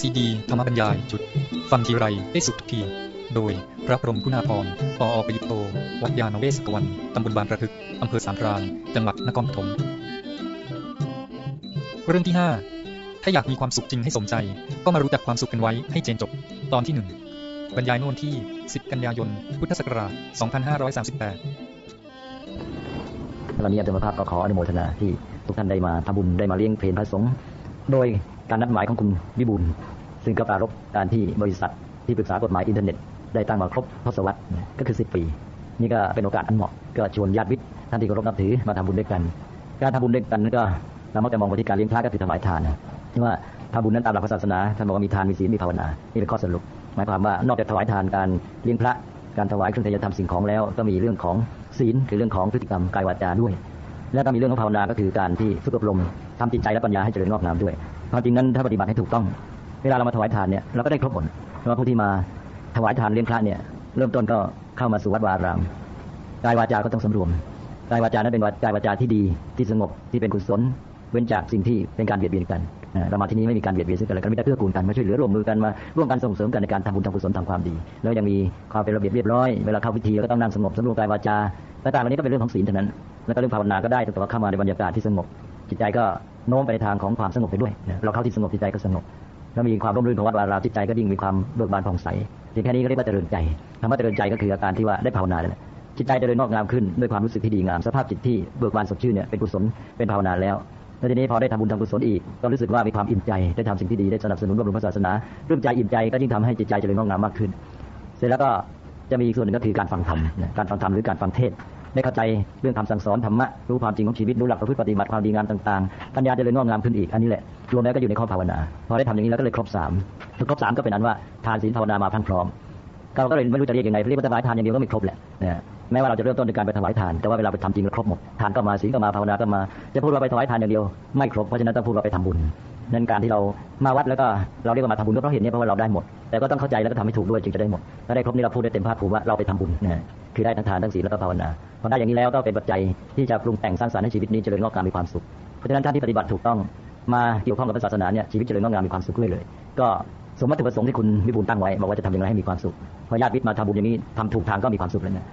ซีดีธรรมบรรยายจุด ฟังทีไรได้สุขทุกที โดยพระพรหมคุณาภรณ์ปออประยุตโต วัดยาณเวศกวันตำบลบางประทึก อำเภอสามพรานจังหวัดนครปฐมเรื่องที่ 5 ถ้าอยากมีความสุขจริงให้สมใจ ก็มารู้จักความสุขกันไว้ให้เจนจบ ตอนที่ 1 บรรยายโน่นที่ 10 กันยายน พุทธศักราช 2538วันนี้อาจารย์ภาพก็ขออนุโมทนาที่ทุกท่านได้มาทำบุญได้มาเลี้ยงเพลพระสงฆ์โดย การนัดหมายของคุณวิบูลย์ซึ่งก็ปรารบการที่บริษัทที่ปรึกษากฎหมายอินเทอร์เน็ตได้ตั้งมาครบทศวรรษก็คือ 10 ปี นี่ก็เป็นโอกาสอันเหมาะก็ชวนญาติวิทย์ท่านที่เคารพนับถือมาทำบุญด้วยกัน การทำบุญด้วยกันก็เรามักจะมองไปที่การเลี้ยงพระก็คือถวายทานนะที่ว่าทำบุญนั้นตามหลักศาสนาท่านบอกว่ามีทานมีศีลมีภาวนานี่เป็นข้อสรุปหมายความว่านอกจากถวายทานการเลี้ยงพระการถวายเครื่องทายธรรมสิ่งของแล้ว ก็มีเรื่องของศีลคือเรื่องของพฤติกรรมกายวาจาด้วย แล้วก็มีเรื่องของภาวนาก็คือการที่ฝึกอบรมทำจิตใจและปัญญาให้เจริญงอกงามด้วย ความจริงนั้นถ้าปฏิบัติให้ถูกต้อง เวลาเรามาถวายทานเนี่ยเราก็ได้ครบหมดเพราะว่าผู้ที่มาถวายทานเลี้ยงพระเนี่ยเริ่มต้นก็เข้ามาสู่วัดวาอารามกายวาจาก็ต้องสำรวมกายวาจานั้นเป็นกายวาจาที่ดีที่สงบที่เป็นกุศลเว้นจากสิ่งที่เป็นการเบียดเบียนกันเรามาที่นี้ไม่มีการเบียดเบียนซึ่งกันและกันมีแต่เพื่อกูลกันมาช่วยเหลือร่วมมือกันมาร่วมกันส่งเสริมกันในการทำบุญทำกุศลทำความดี แล้วยังมีความเป็นระเบียบเรียบร้อยเวลาเข้าพิธีก็ต้องนั่งสงบสำรวมกายวาจาต่างๆเหล่านี้ก็เป็นเรื่องของศีลเท่านั้น แล้วก็เรื่องภาวนาก็ได้แต่ว่าเข้ามาในบรรยากาศที่สงบจิตใจก็ โน้มไปในทางของความสงบไปด้วย เราเข้าที่สงบจิตใจก็สงบแล้วมีความร่มรื่นของวัดวาราจิตใจก็ยิ่งมีความเบิกบานผ่องใสทีแค่นี้ก็เรียกว่าเจริญใจคำว่าเจริญใจก็คืออาการที่ว่าได้ภาวนาเลยจิตใจเจริญงอกงามขึ้นด้วยความรู้สึกที่ดีงามสภาพจิตที่เบิกบานสดชื่นเนี่ยเป็นกุศลเป็นภาวนาแล้วแล้วทีนี้พอได้ทำบุญทำกุศลอีกก็รู้สึกว่ามีความอิ่มใจได้ทำสิ่งที่ดีได้สนับสนุนบำรุงพระศาสนาเรื่องใจอิ่มใจก็ยิ่งทำให้จิตใจเจริญงอกงามมากขึ้น เสร็จแล้วก็จะมีอีกส่วนหนึ่งก็คือการฟังธรรมการฟังธรรมหรือการฟังเทศ ได้เข้าใจเรื่องคำสั่งสอนธรรมะรู้ความจริงของชีวิตรู้หลักประพฤติปฏิบัติความดีงามต่างๆปัญญาจะเลยงอกงามขึ้นอีกอันนี้แหละรวมแล้วก็อยู่ในข้อภาวนาพอได้ทำอย่างนี้แล้วก็เลยครบสามครบสามก็เป็นอันว่าทานศีลภาวนามาพังพร้อมเราก็เลยไม่รู้จะเรียกยังไงเรียกว่าถวายทานอย่างเดียวก็ไม่ครบแหละนะแม้ว่าเราจะเริ่มต้นในการไปถวายทาน แต่ว่าเวลาไปทำจริงเราครบหมดทานก็มาศีลก็มาภาวนาก็มา จะพูดว่าไปถวายทานอย่างเดียวไม่ครบเพราะฉะนั้นต้องพูดว่าไปทำบุญ นั่นการที่เรามาวัดแล้วก็เราเรียกว่ามาทำบุญก็เพราะเห็นเนี่ยเพราะว่าเราได้หมด แต่ก็ต้องเข้าใจแล้วก็ทำให้ถูกด้วยจึงจะได้หมดถ้าได้ครบนี่เราพูดได้เต็มภาคภูมิว่าเราไปทำบุญนะคือได้ทั้งทานทั้งศีลแล้วก็ภาวนาพอได้อย่างนี้แล้วก็เป็นปัจจัยที่จะปรุงแต่งสร้างสรรค์ให้ชีวิตนี้เจริญงอกงามมีความสุขเพราะฉะนั้นท่านที่ปฏิบัติถูกต้องมาเกี่ยวข้องกับศาสนาเนี่ยชีวิตเจริญงอกงามมีความสุขเรื่อยเลยก็สมมติประสงค์ที่คุณวิบูลตั้งไว้บอกว่าจะทำอย่างไรให้มีความสุขพอญาติมิตรมาทำบุญอย่างนี้ทำถูกทางก็มีความสุขเลยนะ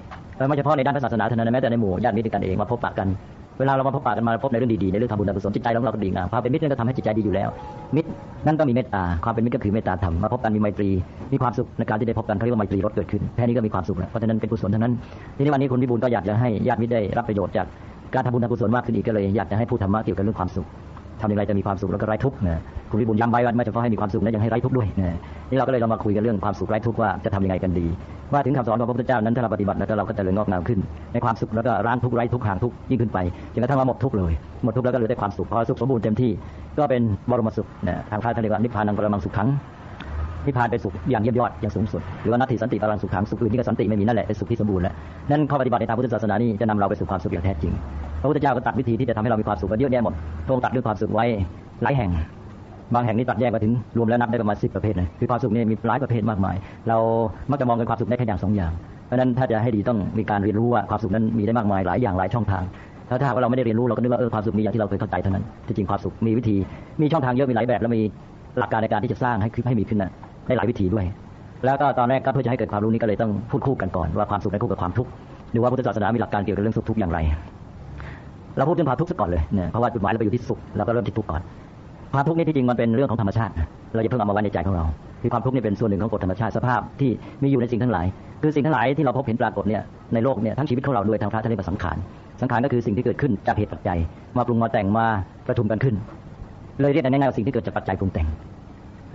ไม่เฉพาะในด้านศาสนาเท่านั้นแม้แต่ในหมู่ญาติมิตรกันเองมาพบปะกัน เวลาเรามาพบปะกันมาพบในเรื่องดีๆในเรื่องทำบุญทำกุศลจิตใจของเราก็ดีงามความเป็นมิตรนั่นก็ทำให้จิตใจดีอยู่แล้ว มิตรนั่นก็มีเมตตาความเป็นมิตรก็คือเมตตาธรรมมาพบกันมีไมตรีมีความสุขในการที่ได้พบกันเขาเรียกว่าไมตรีรถเกิดขึ้นแค่นี้ก็มีความสุขแล้วเพราะฉะนั้นเป็นกุศลทั้งนั้นทีนี้วันนี้คุณวิบูลก็อยากจะให้ญาติมิตรได้รับประโยชน์จากการทำบุญทำกุศลมากขึ้นอีกก็เลยอยากจะให้พูดธรรมะเกี่ยวกับเรื่องความสุข ทำอย่างไรจะมีความสุขแล้วก็ไร้ทุกข์นะคุณวิบูลย้ำไว้ว่าไม่เฉพาะให้มีความสุขนะยังให้ไร้ทุกข์ด้วยนะนี่เราก็เลยเรามาคุยกันเรื่องความสุขไร้ทุกข์ว่าจะทำยังไงกันดี ว่าถึงคำสอนของพระพุทธเจ้านั้นถ้าเราปฏิบัติแล้วเราก็จะเริญงอกงามขึ้น ในความสุขแล้วก็ร้างทุกข์ไร้ทุกข์ห่างทุกข์ยิ่งขึ้นไปจนกระทั่งว่าหมดทุกข์เลยหมดทุกข์แล้วก็เหลือแต่ความสุขพอสุขสมบูรณ์เต็มที่ก็เป็นบรมสุขนะทางพระท่านเรียกว่านิพพานังปรมังสุขขังนิพพานเป็นสุขอย่างเยี่ยมยอดอย่างสูงสุดหรือว่านัตถิสันติปรังสุขขังสุขอื่นนี่ก็สันติไม่มีนั่นแหละเป็นสุขที่สมบูรณ์แล้วนั่นข้อปฏิบัติในทางพุทธศาสนานี่จะนำเราไปสู่ความสุขอย่างแท้จริง พระพุทธเจ้าก็ตัดวิธีที่จะทำให้เรามีความสุขกันเยอะแยะหมดทรงตัดเรื่องความสุขไว้หลายแห่ง บางแห่งนี่ตัดแยกมาถึงรวมแล้วนับได้ประมาณสิบประเภทเลยคือความสุขนี่มีหลายประเภทมากมาย เรามักจะมองกันความสุขได้แค่อย่างสองอย่าง เพราะนั้นถ้าจะให้ดีต้องมีการเรียนรู้ว่าความสุขนั้นมีได้มากมายหลายอย่างหลายช่องทางถ้าถ้าว่าเราไม่ได้เรียนรู้เราก็นึกว่าเออความสุขมีอย่างที่เราเคยเข้าใจเท่านั้นที่จริงความสุขมีวิธี มีช่องทางเยอะมีหลายแบบ แล้วมีหลักการในการที่จะสร้างให้ให้มีขึ้นนะได้หลายวิธีด้วย แล้วก็ตอนแรกก็เพื่อจะให้เกิดความรู้นี้ก็เลยต้องพูดคู่กันก่อนว่าความสุขในคู่กับความทุกข์ดูว่าพุทธศาสนามีหลักการเกี่ยวกับเรื่องสุขทุกข์อย่างไร เราพูดถึงความทุกข์ซะก่อนเลยเนี่ยเพราะว่าจุดหมายเราไปอยู่ที่สุขเราก็เริ่มที่ทุกข์ก่อนความทุกข์นี่ที่จริงมันเป็นเรื่องของธรรมชาติ เราจะเพิ่งเอามาไว้ในใจของเราคือความทุกข์นี่เป็นส่วนหนึ่งของกฎธรรมชาติสภาพที่มีอยู่ในสิ่งทั้งหลาย คือสิ่งทั้งหลายที่เราพบเห็นปรากฏเนี่ยในโลกเนี่ยทั้งชีวิตของเราด้วยทางพระท่านเรียกว่าสังขารสังขารก็คือสิ่งที่เกิดขึ้นจากเหตุปัจจัย มาปรุงมาแต่งมาประทุมกันขึ้น เลยเรียกง่ายๆว่าสิ่งที่เกิดจากปัจจัยปรุงแต่ง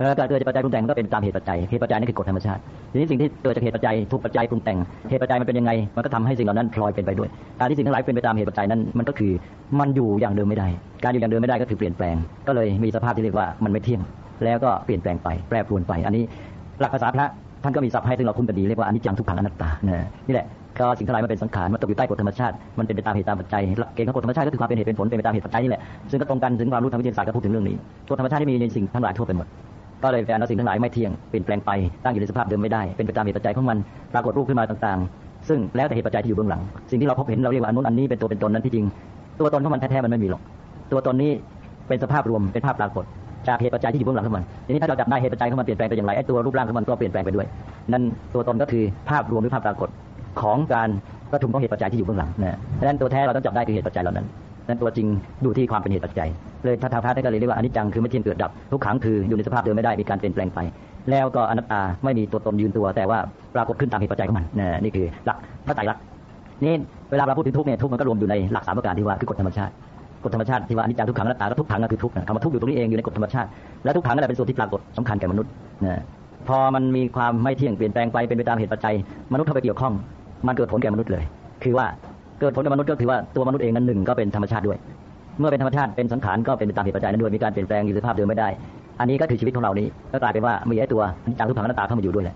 การเกิดจากปัจจัยปรุงแต่งก็เป็นตามเหตุปัจจัย เหตุปัจจัยนี่คือกฎธรรมชาติ ทีนี้สิ่งที่เกิดจากเหตุปัจจัยถูกปัจจัยปรุงแต่ง เหตุปัจจัยมันเป็นยังไง มันก็ทำให้สิ่งเหล่านั้นพลอยเป็นไปด้วย การที่สิ่งทั้งหลายเป็นไปตามเหตุปัจจัยนั้น มันก็คือมันอยู่อย่างเดิมไม่ได้ การอยู่อย่างเดิมไม่ได้ก็คือเปลี่ยนแปลง ก็เลยมีสภาพที่เรียกว่ามันไม่เที่ยง แล้วก็เปลี่ยนแปลงไป แปรปรวนไป อันนี้หลักภาษาพระท่านก็มีศัพท์ให้ซึ่งเราคุ้นกันดีเรียกว่าอนิจจังทุกขังอนัตตานี่แหละก็สิ่งทั้งหลายมันเป็นสังขารมันตกอยู่ใต้กฎธรรมชาติมันเป็นไปตามเหตุตามปัจจัยเกณฑ์ของกฎธรรมชาติก็คือความเป็นเหตุเป็นผลเป็นไปตามเหตุปัจจัยนี่แหละซึ่งก็ตรงกันถึงความรู้ทางวิทยาศาสตร์ก็พูดถึงเรื่องนี้กฎธรรมชาติที่มีในสิ่งทั้งหลายทั่วไปหมด ก็เลยแปลว่าสิ่งทั้งหลายไม่เที่ยงเปลี่ยนแปลงไปตั้งอยู่ในสภาพเดิมไม่ได้เป็นไปตามเหตุปัจจัยของมันปรากฏรูปขึ้นมาต่างๆ ซึ่งแล้วแต่เหตุปัจจัยที่อยู่เบื้องหลัง สิ่งที่เราพบเห็นเราเรียกว่าอนนู้นอันนี้เป็นตัวเป็นตนนั้นที่จริง ตัวตนของมันแท้ๆมันไม่มีหรอกตัวตนนี้เป็นสภาพรวมเป็นภาพปรากฏจากเหตุปัจจัยที่อยู่เบื้องหลังของมันทีนี้ถ้าเราจับได้เหตุปัจจัยของมันเปลี่ยนแปลงไปอย่างไรไอ้ตัวรูปร่างของมันก็เปลี่ยนแปลงไปด้วย นั่นตัวตนก็คือภาพรวมหรือภาพปรากฏของการประชุมของเหตุปัจจัยที่อยู่เบื้องหลังนะดังนั้นตัวแท้เราต้องจับได้คือเหตุปัจจัยเหล่านั้นนั้นตัวจริงดูที่ความเป็นเหตุปัจจัย เลยถ้าทางพระท่านก็เลยเรียกว่าอนิจจังคือไม่เที่ยงเกิดดับทุกขังคืออยู่ในสภาพเดิมไม่ได้มีการเปลี่ยนแปลงไป แล้วก็อนัตตาไม่มีตัวตนยืนตัว แต่ว่าปรากฏขึ้นตามเหตุปัจจัยของมันนี่คือหลักพระไตรลักษณ์นี่เวลาเราพูดถึงทุกเนี่ยทุกมันก็รวมอยู่ในหลักสามประการที่ว่าคือกฎธรรมชาติกฎธรรมชาติที่ว่าอนิจจังทุกขังอนัตตาก็ทุกขังก็คือทุกคำว่าทุกอยู่ตรงนี้เองอยู่ในกฎธรรมชาติและทุกขังนั่นแหละเป็นส่วนที่ปรากฏสำคัญแก่มนุษย์นะพอมันมีความไม่เที่ยงเปลี่ยนแปลงไปเป็นไปตามเหตุปัจจัย มนุษย์เข้าไปเกี่ยวข้อง มันเกิดผลแก่มนุษย์เลย คือว่าเกิดผลแก่มนุษย์ก็คือว่าตัวมนุษย์เองนั้นหนึ่งก็เป็นธรรมชาติด้วย เมื่อเป็นธรรมชาติเป็นสังขารก็เป็นไปตามเหตุปัจจัยนั้นด้วยมีการเปลี่ยนแปลงอยู่สภาพเดิมไม่ได้ อันนี้ก็คือชีวิตของเรานี้ก็กลายเป็นว่ามีไอ้ตัวนิจจังทุกขังอนัตตาเข้ามาอยู่ด้วยแหละ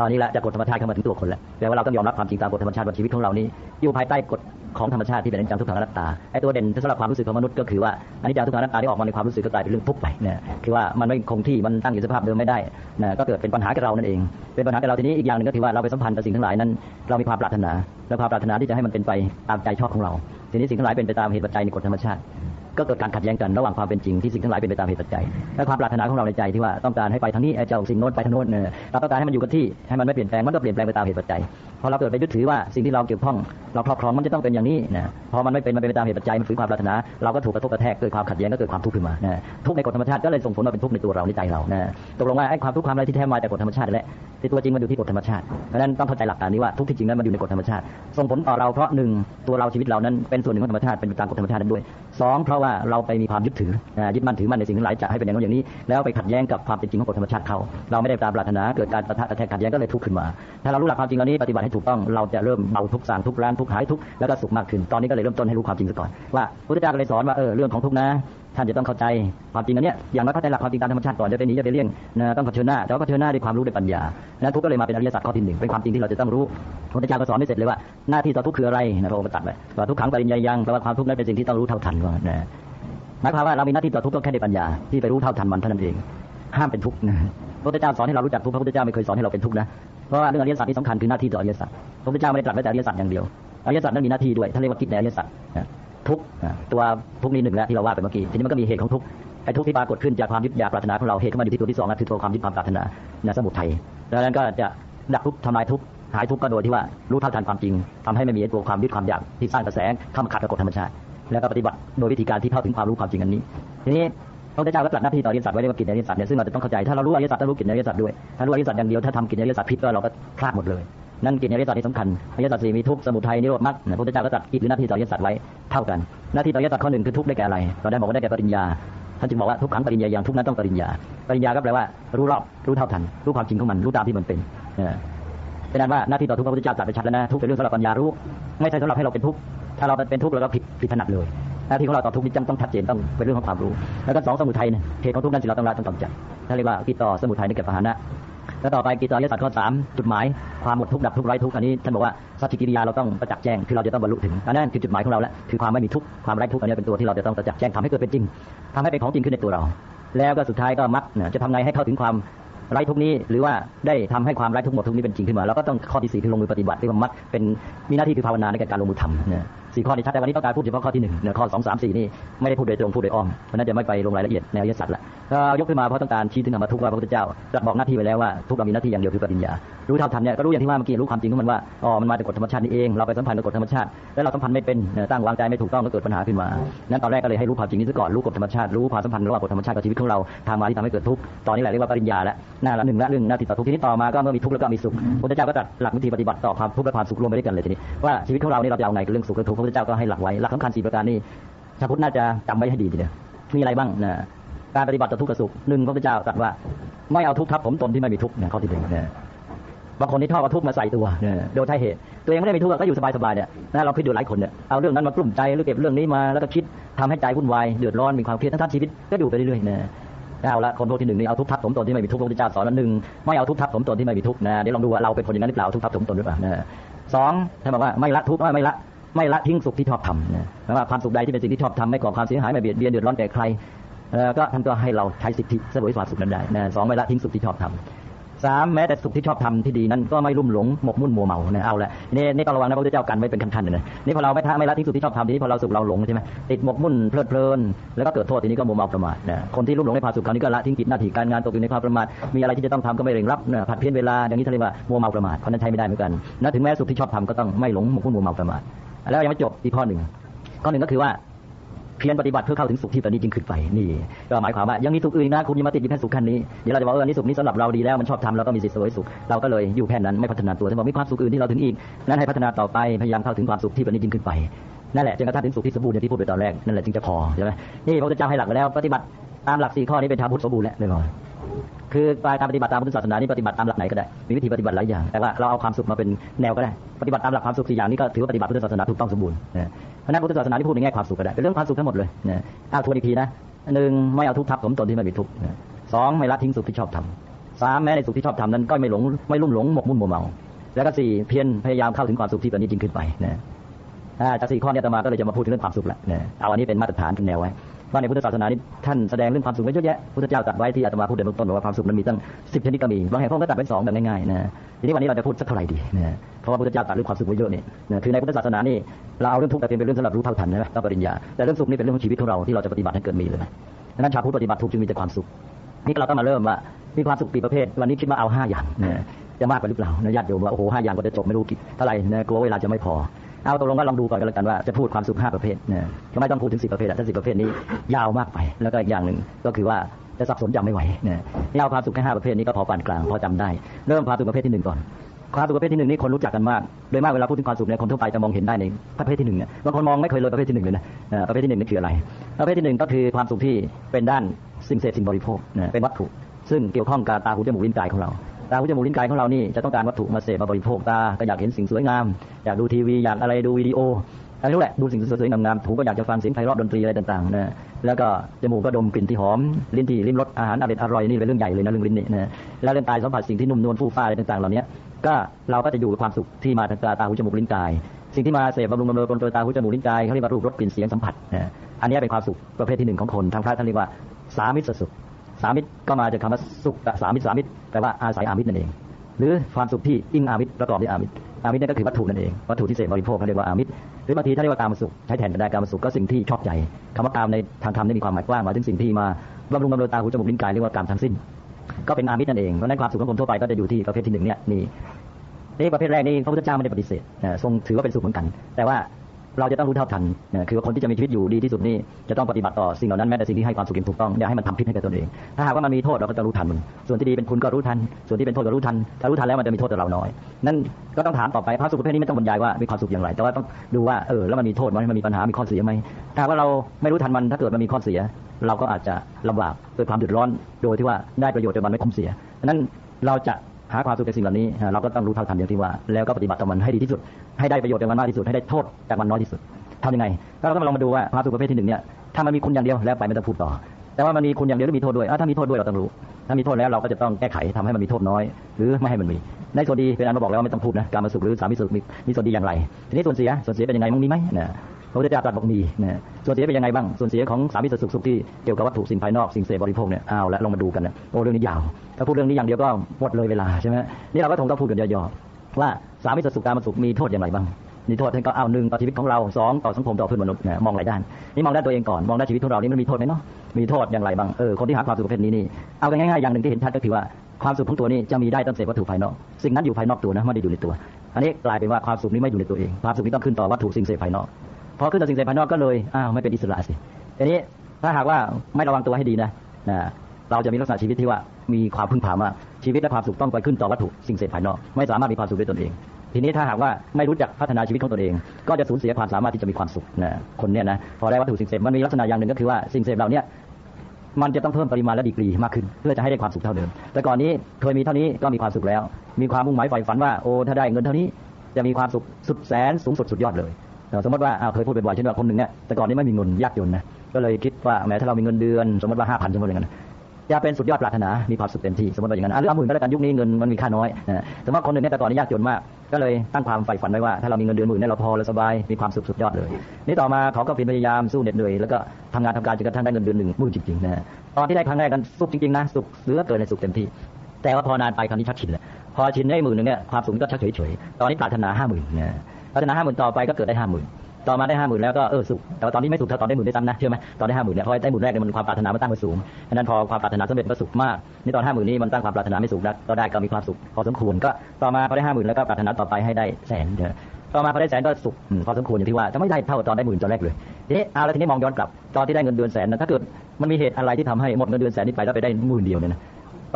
ตอนนี้แหละจากกฎธรรมชาติเข้ามาถึงตัวคนแล้วแปลว่าเราต้องยอมรับความจริงตามกฎธรรมชาติว่าชีวิตของเรานี้ อยู่ภายใต้กฎของธรรมชาติที่เป็นอนิจจังทุกขังอนัตตาไอ้ตัวเด่นสำหรับความรู้สึกของมนุษย์ก็คือว่าอนิจจังทุกขังอนัตตาที่ออกมาในความรู้สึกก็กลายเป็นเรื่องทุกข์ไปนะคือว่ามันไม่คงที่มันตั้งอยู่สภาพเดิมไม่ได้นะก็เกิดเป็นปัญหากับเรานั่นเอง เป็นปัญหากับเราทีนี้อีกอย่างหนึ่งก็คือว่าเราไปสัมพันธ์กับสิ่งทั้งหลายนั้น เรามีความปรารถนาและความปรารถนาที่จะให้มันเป็นไปตามใจชอบของเรา ทีนี้สิ่งทั้งหลายเป็นไปตามเหตุปัจจัยในกฎธรรมชาติ ก็เกิดการขัดแย้งกันระหว่างความเป็นจริงที่สิ่งทั้งหลายเป็นไปตามเหตุปัจจัยและความปรารถนาของเราในใจที่ว่าต้องการให้ไปทางนี้ไอ้เจ้าสิ่งโน้นไปทางโน้นเนี่ยเราต้องการให้มันอยู่กับที่ให้มันไม่เปลี่ยนแปลงมันก็เปลี่ยนแปลงไปตามเหตุปัจจัยพอเราเกิดไปยึดถือว่าสิ่งที่เราเกี่ยวข้องเราครอบครองมันจะต้องเป็นอย่างนี้นะพอมันไม่เป็นมันเป็นไปตามเหตุปัจจัยมันฝืนความปรารถนา เราก็ถูกกระทบกระแทกเกิดความขัดแย้งก็เกิดความทุกข์ขึ้นมานะทุกข์ในกฎธรรมชาติก็เลยส่งผลมาเป็นทุกข์ในตัวเราในใจเรานะตกลงว่าไอ้ความทุกข์ความอะไรที่แท้มาจากกฎธรรมชาติแหละที่ตัวจริงมันอยู่ที่กฎธรรมชาติเพราะนั้นต้องเข้าใจหลักการนี้ว่าทุกที่จริงนั้นมันอยู่ในกฎธรรมชาติ ส่งผลต่อเราเพราะหนึ่งตัวเราชีวิตเรานั้นเป็นส่วนหนึ่งของธรรมชาติเป็นไปตามกฎธรรมชาตินั้นด้วยสองเพราะว่าเราไปมีความยึดถือยึดมั่นถือมั่นในสิ่งทั้งหลายจะให้เป็นอย่างนั้นอย่างนี้ แล้วไปขัดแย้งกับความเป็นจริงของกฎธรรมชาติเขาเราไม่ได้ตามปรารถนาเกิดการประทะกระแทกขัดแย้งก็เลยทุกข์ขึ้นมา ถ้าเรารู้หลักความจริงเหล่านี้ปฏิบัติให้ถูกต้องเราจะเริ่มเบาทุกสางทุกร้านทุกหายทุกแล้วก็สุขมากขึ้นตอนนี้ก็เลยเริ่มต้นให้รู้ความจริงซะก่อนว่าพุทธเจ้าก็เลยสอนว่าเออเรื่องของทุกนะท่านจะต้องเข้าใจความจริงอันนี้อย่างน้อยเข้าใจหลักความจริงตามธรรมชาติก่อนจะไปหนีจะไปเลี่ยงนะต้องเผชิญหน้าแต่ว่าเผชิญหน้าด้วยความรู้ด้วยปัญญานะทุกก็เลยมาเป็นอริยสัจข้อที่หนึ่งเป็นความจริงที่เราจะต้องรู้พระเจ้าก็สอนไม่เสร็จเลยว่าหน้าที่ต่อทุกคืออะไรนะพระองค์ตัดไว้ว่าทุกขังปริญญายังแปลว่าความทุกข์นั้นเป็นสิ่งที่ต้องรู้เท่าทันว่านะหมายความว่าเรามีหน้าที่ต่อทุกข์ก็แค่ในปัญญาที่ไปรู้เท่าทันมันเท่านั้นเองห้ามเป็นทุกข์นะพระพุทธเจ้าสอนให้เรารู้จักทุกข์พระพุทธเจ้าไม่เคยสอนให้เราเป็นทุกข์นะเพราะว่าเรื่องอริยสัจที่สำคัญคือหน้าที่ต่ออริยสัจพระพุทธเจ้าไม่ได้ตรัสไว้แต่อริยสัจอย่างเดียวอริยสัจนั้นมีหน้าที่ด้วยท่านเรียกว่ากิจในอริยสัจ ทุกตัวทุกนี้หนึ่งแล้วที่เราว่าไปเมื่อกี้ทีนี้มันก็มีเหตุของทุกไอ้ทุกที่ปรากฏขึ้นจากความยึดอยากปรารถนาของเราเหตุเข้ามาอยู่ที่ตัวที่สองนะคือตัวความยึดความปรารถนาในสมุทัยดังนั้นก็จะดักทุกทำลายทุกหายทุกก็โดยที่ว่ารู้เท่าทันความจริงทำให้ไม่มีตัวความยึดความอยากที่สร้างกระแสเข้ามาขัดกับกฎธรรมชาติ แล้วก็ปฏิบัติโดยวิธีการที่เข้าถึงความรู้ความจริงอันนี้ ทีนี้พระเจ้าก็ตรัสหน้าที่ต่ออริยนสัจไว้เรียกว่ากิจในอริยนสัจเนี่ยซึ่งเราจะต้องเข้าใจถ้าเรารู้อริยสัจต้องรู้กิจในอริยสัจด้วยถ้ารู้อริยสัจอย่างเดียวถ้าทำกิจในอริยสัจผิดก็เราก็พลาดหมดเลย นั่นกิจในอริยสัจที่สำคัญอริยสัจสี่มีทุกข์สมุทัยนิโรธมรรคพระพุทธเจ้าก็ตรัสกิจหรือหน้าที่ต่ออริยสัจไว้เท่ากัน หน้าที่ต่ออริยสัจข้อหนึ่งคือทุกข์ได้แก่อะไร เราได้บอกว่าได้แก่ปริญญาท่านจึงบอกว่าทุกขังปริญญาอย่างทุกนั้นต้องปริญญา ปริญญาก็แปลว่ารู้รอบรู้เท่าทันรู้ความจริงของมันรู้ตามที่มันเป็นเป็นนั้นว่าหน้าที่ต่อทุกข์พระพุทธเจ้าตรัสไปชัดแล้วนะทุกเป็นเรื่องสำหรับปัญญารู้ ไม่ใช่สำหรับให้เราเป็นทุกข์ถ้าเราเป็นทุกข์เราก็ผิดผิดถนัดเลยหน้าที่ของเราต่อทุกข์นี้จำต้องชัดเจนต้องเป็นเรื่องของความรู้ แล้วก็สองสมุทัยเนี่ยเหตุของทุกข์นั้นสิเราต้องละต้องกำจัดถ้าเรียกว่ากิจต่อสมุทัยในเกิดปหานะ แล้วต่อไปกิจต่ออริยสัจข้อสามจุดหมายความหมดทุกข์ดับทุกข์ไร้ทุกข์อันนี้ท่านบอกว่าสัจจิกิริยาเราต้องประจักษ์แจ้งคือเราจะต้องบรรลุถึงอันนั้นคือจุดหมายของเราแล้วคือความไม่มีทุกข์ความไร้ทุกข์อันนี้เป็นตัวที่เราจะต้องประจักษ์แจ้งทำให้เกิดเป็นจริงทำให้เป็นของจริงขึ้นในตัวเรา แล้วก็สุดท้ายก็มักจะทำไงให้เข้าถึงความไร้ทุกนี้หรือว่าได้ทำให้ความไร้ทุกหมดทุกนี้เป็นจริงขึ้นมาเราก็ต้องข้อที่สี่คือลงมือปฏิบัติที่มักเป็นมีหน้าที่คือภาวนาในการลงมือทำเนี่ย สี่ข้อนี้ชัดแต่วันนี้ต้องการพูดเฉพาะข้อที่หนึ่งเนี่ยข้อสองสามสี่นี่ไม่ได้พูดโดยตรงพูดโดยอ้อมเพราะนั้นจะไม่ไปลงรายละเอียดในอริยสัจละก็ยกขึ้นมาเพราะต้องการชี้ถึงธรรมทุกข์ว่าพระพุทธเจ้าตรัสบอกหน้าที่ไว้แล้วว่าทุกเรามีหน้าที่อย่างเดียวคือปริญญา รู้เท่าทันเนี่ยก็รู้อย่างที่ว่าเมื่อกี้รู้ความจริงของมันว่าอ๋อมันมาจากกฎธรรมชาตินี่เองเราไปสัมพันธ์กับกฎธรรมชาติแล้วเราสัมพันธ์ไม่เป็นตั้งวางใจไม่ถูกต้องก็เกิดปัญหาขึ้นมานั้นตอนแรกก็เลยให้รู้ความจริงนี้ซะก่อนรู้กฎธรรมชาติรู้ความสัมพันธ์ระหว่างกฎธรรมชาติกับชีวิตของเราทางมาที่ทำให้เกิดทุกข์ตอนนี้แหละเรียกว่าปริญญาแล้วหน้าละหนึ่งละเรื่งหน้าที่ต่อทุกข์ทีนี้ต่อมาก็เมื่อมีทุกข์แล้วก็มีสุขพระพุทธเจ้าก็ตรัสหลักวิธีปฏิบัติต่อความทุกข์และความสุขรวมไปด้วยกันเลยทีนี้ว่าชีวิตของเราเนี่ยเราจะเอาไงเรื่องสุขและทุกข์พระพุทธเจ้าก็ให้หลักไว้หลักสำคัญสี่ประการนี้ชาวพุทธน่าจะจำไว้ให้ดีทีเดียวมีอะไรบ้างนะการปฏิบัติต่อทุกข์กับสุขหนึ่งพระพุทธเจ้าตรัสว่าไม่เอาทุกข์ทับผมตนที่ไม่มีทุกข์เนี่ยข้อที่หนึ่งเนี่ย บางคนที่ชอบเอาทุกข์มาใส่ตัวโดยใช่เหตุ ตัวเองไม่ได้มีทุกข์ก็อยู่สบายๆเนี่ยนะเราคิดดูหลายคนเนี่ยเอาเรื่องนั้นมากลุ่มใจหรือเก็บเรื่องนี้มาแล้วก็คิดทำให้ใจวุ่นวายเดือดร้อนมีความเครียดทั้งชีวิตก็อยู่ไปเรื่อยๆนี่ยเอาละคนพวกที่หนึ่งนี่เอาทุกทับผมตนที่ไม่มีทุกข์พระพุทธเจ้าสอนว่าหนึ่งไม่เอาทุกทับผมตนที่ไม่มีทุกข์นะเดี๋ยวลองดูว่าเราเป็นคนอย่างนั้นหรือเปล่าทุกทับผมตนหรือเปล่านะสองท่านบอกว่าไม่ละทุกข์ไม่ละไม่ละทิ้งสุขที่ชอบทำนะแปลว่าความสุขใดที่เป็นสิ่งที่ชอบทำไม่ก่อความเสียหายไม่เบียดเบียนเดือดร้อนแก่ใครก็ท่านก็ให้เราใช้สิทธิเสวยความสุขนั้นได้นะสองไม่ละทิ้งสุขที่ชอบทำ สามแม้แต่สุขที่ชอบทำที่ดีนั้นก็ไม่ลุ่มหลงหมกมุ่นมัวเมาเนี่ยเอาละนี่นี่ต้องระวังนะพระพุทธเจ้ากันไว้เป็นขั้นๆเลยนะนี่พอเราไม่ทะไม่ละทิ้งสุขที่ชอบทำทีนี้พอเราสุขเราหลงใช่ไหมติดหมกมุ่นเพลิดเพลินแล้วก็เกิดโทษทีนี้ก็มัวเมาประมาทนะคนที่ลุ่มหลงในความสุขคราวนี้ก็ละทิ้งกิจหน้าที่การงานตกอยู่ในความประมาทมีอะไรที่จะต้องทำก็ไม่เร่งรับนะผัดเพี้ยนเวลาอย่างนี้เขาเรียกว่ามัวเมาประมาทเพราะนั้นใช้ไม่ได้เหมือนกันนะถึงแม้สุขที่ชอบทำก็ต้องไม่หลงหมกมุ่นมัวเมาประมาทแล้วยังไม่จบอีกข้อหนึ่งข้อหนึ่งก็คือว่า เพียรปฏิบัติเพื่อเข้าถึงสุขที่ตอนนี้ยิ่งขึ้นไปนี่ก็หมายความว่ายังมีสุขอื่นนะคุณยังมาติดอยู่แค่สุขขั้นนี้เดี๋ยวเราจะบอกว่าอันนี้สุขนี้สำหรับเราดีแล้วมันชอบทำเราก็มีสิทธิ์สวยสุขเราก็เลยอยู่แค่นั้นไม่พัฒนาตัวถ้าบอกมีความสุขอื่นที่เราถึงอีกนั้นให้พัฒนาต่อไปพยายามเข้าถึงความสุขที่ตอนนี้ยิ่งขึ้นไปนั่นแหละจนกระทั่งถึงสุขที่สมบูรณ์อย่างที่พูดไปตอนแรกนั่นแหละจึงจะพอใช่ไหมนี่พระพุทธเจ้าให้หลักไว้แล้ว ปฏิบัติตามหลักสี่ข้อนี้เป็นธรรมพุทธสมบูรณ์แล้วเลยบอกคือการปฏิบัติตามพุทธศาสนานี่ปฏิบัติตามหลักไหนก็ได้ มีวิธีปฏิบัติหลายอย่าง แต่ว่าเราเอาความสุขมาเป็นแนวก็ได้ ปฏิบัติตามหลักความสุขสี่อย่างนี้ก็ถือว่าปฏิบัติพุทธศาสนาถูกต้องสมบูรณ์ ราะนั้นพุทธศาสนาที่พูดในแง่ความสุขก็ได้เป็นเรื่องความสุขทั้งหมดเลยนะเอาทวนอีกทีนะหนึ่งไม่เอาทุกข์ทับผมตนที่ไม่มีทุกข์สองไม่ละทิ้งสุขที่ชอบทำสามแม้ในสุขที่ชอบทำนั้นก็ไม่หลงไม่ลุ่มหลงหมกมุ่นมัวเมาแล้วก็สี่เพียรพยายามเข้าถึงความสุขที่ตอนนี้จริงขึ้นไปนะจากสี่ข้อนี้ตมาก็เลยจะมาพูดถึงเรื่องความสุขแหละนะเอาอันนี้เป็นมาตรฐานเป็นแนวไว้ ว่าในพุทธศาสนานี้ท่านแสดงเรื่องความสุขไว้เยอะแยะพุทธเจ้าตรัสไว้ที่อาตมาพูดในเบื้องต้นว่าความสุขมันมีตั้งสิบชนิดก็มีบางแห่งพระองค์ก็ตรัสไว้สองแบบง่ายๆนะทีนี้วันนี้เราจะพูดสักเท่าไหร่ดีนะเพราะว่าพุทธเจ้าตรัสเรื่องความสุขไว้เยอะเนี่ยคือในพุทธศาสนานี่เราเอาเรื่องทุกข์แต่เป็นเรื่องสำหรับรู้เท่าทันใช่ไหมต้องปริญญาแต่เรื่องสุขนี่เป็นเรื่องของชีวิตของเราที่เราจะปฏิบัติให้เกิดมีเลยดังนั้นชาวพุทธปฏิบัติถูกจึงมีแต่ความสุขนี่เราต้องมาเริ่มว่ามีความสุขปีประเภท วันนี้คิดว่าเอาห้าอย่างนะจะมากไปหรือเปล่าญาติโยมว่าโอ้โหห้าอย่างก็จะจบไม่รู้กี่เท่าไหร่นะกลัวเวลาจะไม่พอ เอาตกลงก็ลองดูก่อนกันแล้วกันว่าจะพูดความสุขห้าประเภทนะก็ไม่ต้องพูดถึงสิบประเภทถ้าสิบประเภทนี้ยาวมากไป แล้วก็อีกอย่างหนึ่งก็คือว่าจะสับสนจำไม่ไหวนะนี่เอาความสุขแค่ห้าประเภทนี้ก็พอปานกลางพอจำได้ เริ่มความสุขประเภทที่หนึ่งก่อนความสุขประเภทที่หนึ่งนี่คนรู้จักกันมาก โดยมากเวลาพูดถึงความสุขเนี่ยคนทั่วไปจะมองเห็นได้ในประเภทที่หนึ่งเนี่ยบางคนมองไม่เคยเลยประเภทที่หนึ่งเลยนะประเภทที่หนึ่งนี่คืออะไร ประเภทที่หนึ่งก็คือความสุขที่เป็นด้านสิ่งเสพสิ่งบริโภคเป็นวัตถุ ซึ่งเกี่ยวข้องกับตาหูจมูกลิ้นกายของเรา ตาหูจมูกลิ้นกายของเรานี่จะต้องการวัตถุมาเสพมาบริโภคตาก็อยากเห็นสิ่งสวยงาม อยากดูทีวีอยากอะไรดูวิดีโออะไรรู้แหละดูสิ่งสวยๆงามๆหูก็อยากจะฟังเสียงไพเราะดนตรีอะไรต่างๆนะแล้วก็จมูกก็ดมกลิ่นที่หอมลิ้นที่ลิ้มรสอาหารอร่อยอร่อยนี่เป็นเรื่องใหญ่เลยนะเรื่องลิ้นนี่นะแล้วเรื่องกายสัมผัสสิ่งที่นุ่มนวลฟูฟ้าอะไรต่างๆเหล่านี้ก็เราก็จะอยู่กับความสุขที่มาทางตาตาหูจมูกลิ้นกาย สิ่งที่มาเสพบำรุงบำรุงบนตัวตาหูจมูกลิ้นกายเขาเรียกว่ารูปรสกลิ่นเสียงสัมผัสนะอันนี้เป็นความสุขประเภทที่หนึ่งของคนทางพระท่านเรียกว่าสามิตสุข สามิตรก็มาจากคำว่าสุขสามิตรสามิตรแปลว่าอาศัยอามิตรนั่นเอง หรือความสุขที่อิงอามิตรประกอบด้วยอามิตรอามิตรนั่นก็คือวัตถุนั่นเองวัตถุที่เสพบริโภคเขาเรียกว่าอามิตรหรือบางทีถ้าเรียกว่าการมสุขใช้แทนได้การมสุขก็สิ่งที่ชอบใจคำว่าการในทางธรรมได้มีความหมายกว้างมาถึงสิ่งที่มาบำรุงบำรุงตาหูจมูกลิ้นกายเรียกว่าการทั้งสิ้น ก็เป็นอามิตรนั่นเองเพราะนั้นความสุขของคนทั่วไปก็จะอยู่ที่ประเภทที่หนึ่งเนี่ยนี่นี่ประเภทแรกนี่พระพุทธเจ้าไม่ได้ปฏิเสธทรงถือว่าเป็นสุขเหมือนกัน แต่ว่า เราจะต้องรู้เท่าทันคือว่าคนที่จะมีชีวิตอยู่ดีที่สุดนี่จะต้องปฏิบัติต่อสิ่งเหล่านั้นแม้แต่สิ่งที่ให้ความสุขอย่างถูกต้องอย่าให้มันทำพิษให้แก่ตนเอง ถ้าหากว่ามันมีโทษเราก็จะรู้ทันมัน ส่วนที่ดีเป็นคุณก็รู้ทัน ส่วนที่เป็นโทษก็รู้ทัน ถ้ารู้ทันแล้วมันจะมีโทษต่อเราน้อย นั่นก็ต้องถามต่อไปพระสุขประเภทนี้ไม่ต้องบรรยายว่ามีความสุขอย่างไร แต่ว่าต้องดูว่าเออแล้วมันมีโทษไหมมันมีปัญหา มีข้อเสียไหมถ้าว่าเราไม่รู้ทันมันถ้าเกิดมันมีข้อเสีย เราก็อาจจะลำบากเกิดความเดือดร้อน โดยที่ว่าได้ประโยชน์แต่มันไม่คุ้มเสียนั้นเราจะ หาความสุขจากสิ่งเหล่านี้ เราก็ต้องรู้เท่าทันอย่างที่ว่า แล้วก็ปฏิบัติต่อมันให้ดีที่สุด ให้ได้ประโยชน์จากมันมากที่สุด ให้ได้โทษจากมันน้อยที่สุดทำยังไงก็เราก็มาลองมาดูว่าความสุขประเภทที่หนึ่งเนี่ย ถ้ามันมีคุณอย่างเดียวแล้วไปไม่ต้องพูดต่อ แต่ว่ามันมีคุณอย่างเดียวหรือมีโทษด้วยถ้ามีโทษด้วยเราต้องรู้ ถ้ามีโทษแล้วเราก็จะต้องแก้ไขทำให้มันมีโทษน้อย หรือไม่ให้มันมี ในส่วนดีเป็นอันมาบอกแล้วว่าไม่ต้องพูดนะ การมาสุขหรือสามิสุขมีส่วนดีอย่างไร ทีนี้ส่วนเสีย ส่วนเสียเป็นยังไงมั้งมีไหมนะ พระพุทธเจ้าตรัสบอกมีนะส่วนเสียเป็นยังไงบ้าง ส่วนเสียของสามิสุขสุขที่เกี่ยวกับวัตถุสิ่งภายนอกสิ่งเสพบริโภคเนี่ยเอาแล้วลงมาดูกันนะโอ้เรื่องนี้ยาว ถ้าพูดเรื่องนี้อย่างเดียวก็หมดเลยเวลาใช่ไหมนี่เราก็คงต้องพูดกันย่อๆว่าสามิสุขการมสุขมีโทษอย่างไรบ้างมีโทษท่านก็เอาหนึ่งต่อชีวิตของเราสองต่อสังคมต่อเพื่อนมนุษย์นะมองหลายด้านนี่มองด้านตัวเองก่อนมองด้านชีวิตของเรานี่มันมีโทษไหมเนาะมีโทษอย่างไรบ้างเออคนที่หาความสุขประเภทนี้นี่เอากันง่ายๆอย่างหนึ่งที่เห็นชัดก็คือว่าความสุขของตัวนี้จะมีได้ต้องเสพวัตถุภายนอก สิ่งนั้นอยู่ภายนอกตัวนะไม่ได้อยู่ในตัว อันนี้กลายเป็นว่าความสุขนี้ไม่อยู่ในตัวเอง ความสุขนี้ต้องขึ้นต่อวัตถุสิ่งเสพภายนอก พอขึ้นต่อสิ่งเสพภายนอกก็เลยอ้าวไม่เป็นอิสระสิทีนี้ถ้าหากว่าไม่ระวังตัวให้ดีนะนะเราจะมีลักษณะชีวิตที่ว่ามีความพึ่งพามากชีวิตและความสุขต้องไปขึ้นต่อวัตถุสิ่งเสพภายนอก ไม่สามารถมีความสุขด้วยตนเอง ทีนี้ถ้าหากว่าไม่รู้จักพัฒนาชีวิตของตนเอง ก็จะสูญเสียความสามารถที่จะมีความสุขนะคนเนี้ยนะพอได้วัตถุสิ่งเสพมันมีลักษณะอย่างหนึ่งก็คือว่าสิ่งเสพเหล่านี้มันจะต้องเพิ่มปริมาณและดีกรีมากขึ้น เพื่อจะให้ได้ความสุขเท่าเดิม แต่ก่อนนี้เคยมีเท่านี้ก็มีความสุขแล้ว มีความมุ่งหมายใฝ่ฝันว่าโอ้ถ้าได้เงินเท่านี้จะมีความสุขสุดแสนสูงสุดสุดยอดเลย สมมติว่าเคยพูดบ่อยๆเช่นว่าคนหนึ่งเนี่ยแต่ก่อนนี้ไม่มีเงินยากจนนะก็เลยคิดว่าแม้ถ้าเรามีเงินเดือน สมมติว่าห้าพันสมมติอย่างนั้นจะเป็นสุดยอดปรารถนา มีความสุขเต็มที่ สมมติว่าอย่างนั้นหรือเอาหมื่นก็แล้วกันยุคนี้เงินมันมีค่าน้อยนะสมมติคนหนึ่งเนี่ยแต่ก่อนนี้ยากจนมาก ก็เลยตั้งความใฝ่ฝันไว้ว่าถ้าเรามีเงินเดือนหมื่นเนี่ยเราพอเราสบาย มีความสุขสุดยอดเลย นี่ต่อมาเขาก็พยายามสู้เหน็ดเหนื่อย แล้วก็ทำงานทำการจนกระทั่งได้เงินเดือนหนึ่งหมื่นจริงๆนะตอนที่ได้ครั้งแรกกันสุขจริงๆนะสุขเหลือเกินในสุขเต็มที่ แต่ว่าพอนานไปคราวนี้ชักชินแล้วพอชินได้หมื่นหนึ่งเนี่ยความสุขก็ชักเฉยๆตอนนี้ปรารถนาห้าหมื่นนี่ ยปรารถนาห้าหมื่นต่อไปก็เกิดได้ห้าหมื่นต่อมาได้ห้าหมื่นแล้วก็เออสุขแต่ว่าตอนนี้ไม่สุขเท่าตอนได้หมื่นได้ซ้ำนะเชื่อไหมตอนได้ห้าหมื่นเนี่ยเพราะได้หมื่นแรกเนี่ยมันความปรารถนามันตั้งไว้สูงฉะนั้นพอความปรารถนาสำเร็จก็สุขมากนี่ตอนห้าหมื่นนี้มันตั้งความปรารถนาไม่สูงนักก็ได้ก็มีความสุขพอสมควรก็ต่อมาพอได้ห้าหมื่นแล้วก็ปรารถนาต่อไปให้ได้แสนเนี่ยต่อมาพอได้แสนก็สุขพอสมควรอย่างที่ว่าจะไม่ได้เท่าตอนได้หมื่นตอนแรกเลยทีนี้เอาแล้วทีนี้มองย้อนกลับตอนที่ได้เงินเดือนแสนนะถ้าเกิดมันมีเหตุอะไรที่ทำให้หมดเงินเดือนแสนนี้ไปแล้วไปได้หมื่นเดียวเนี่ยนะ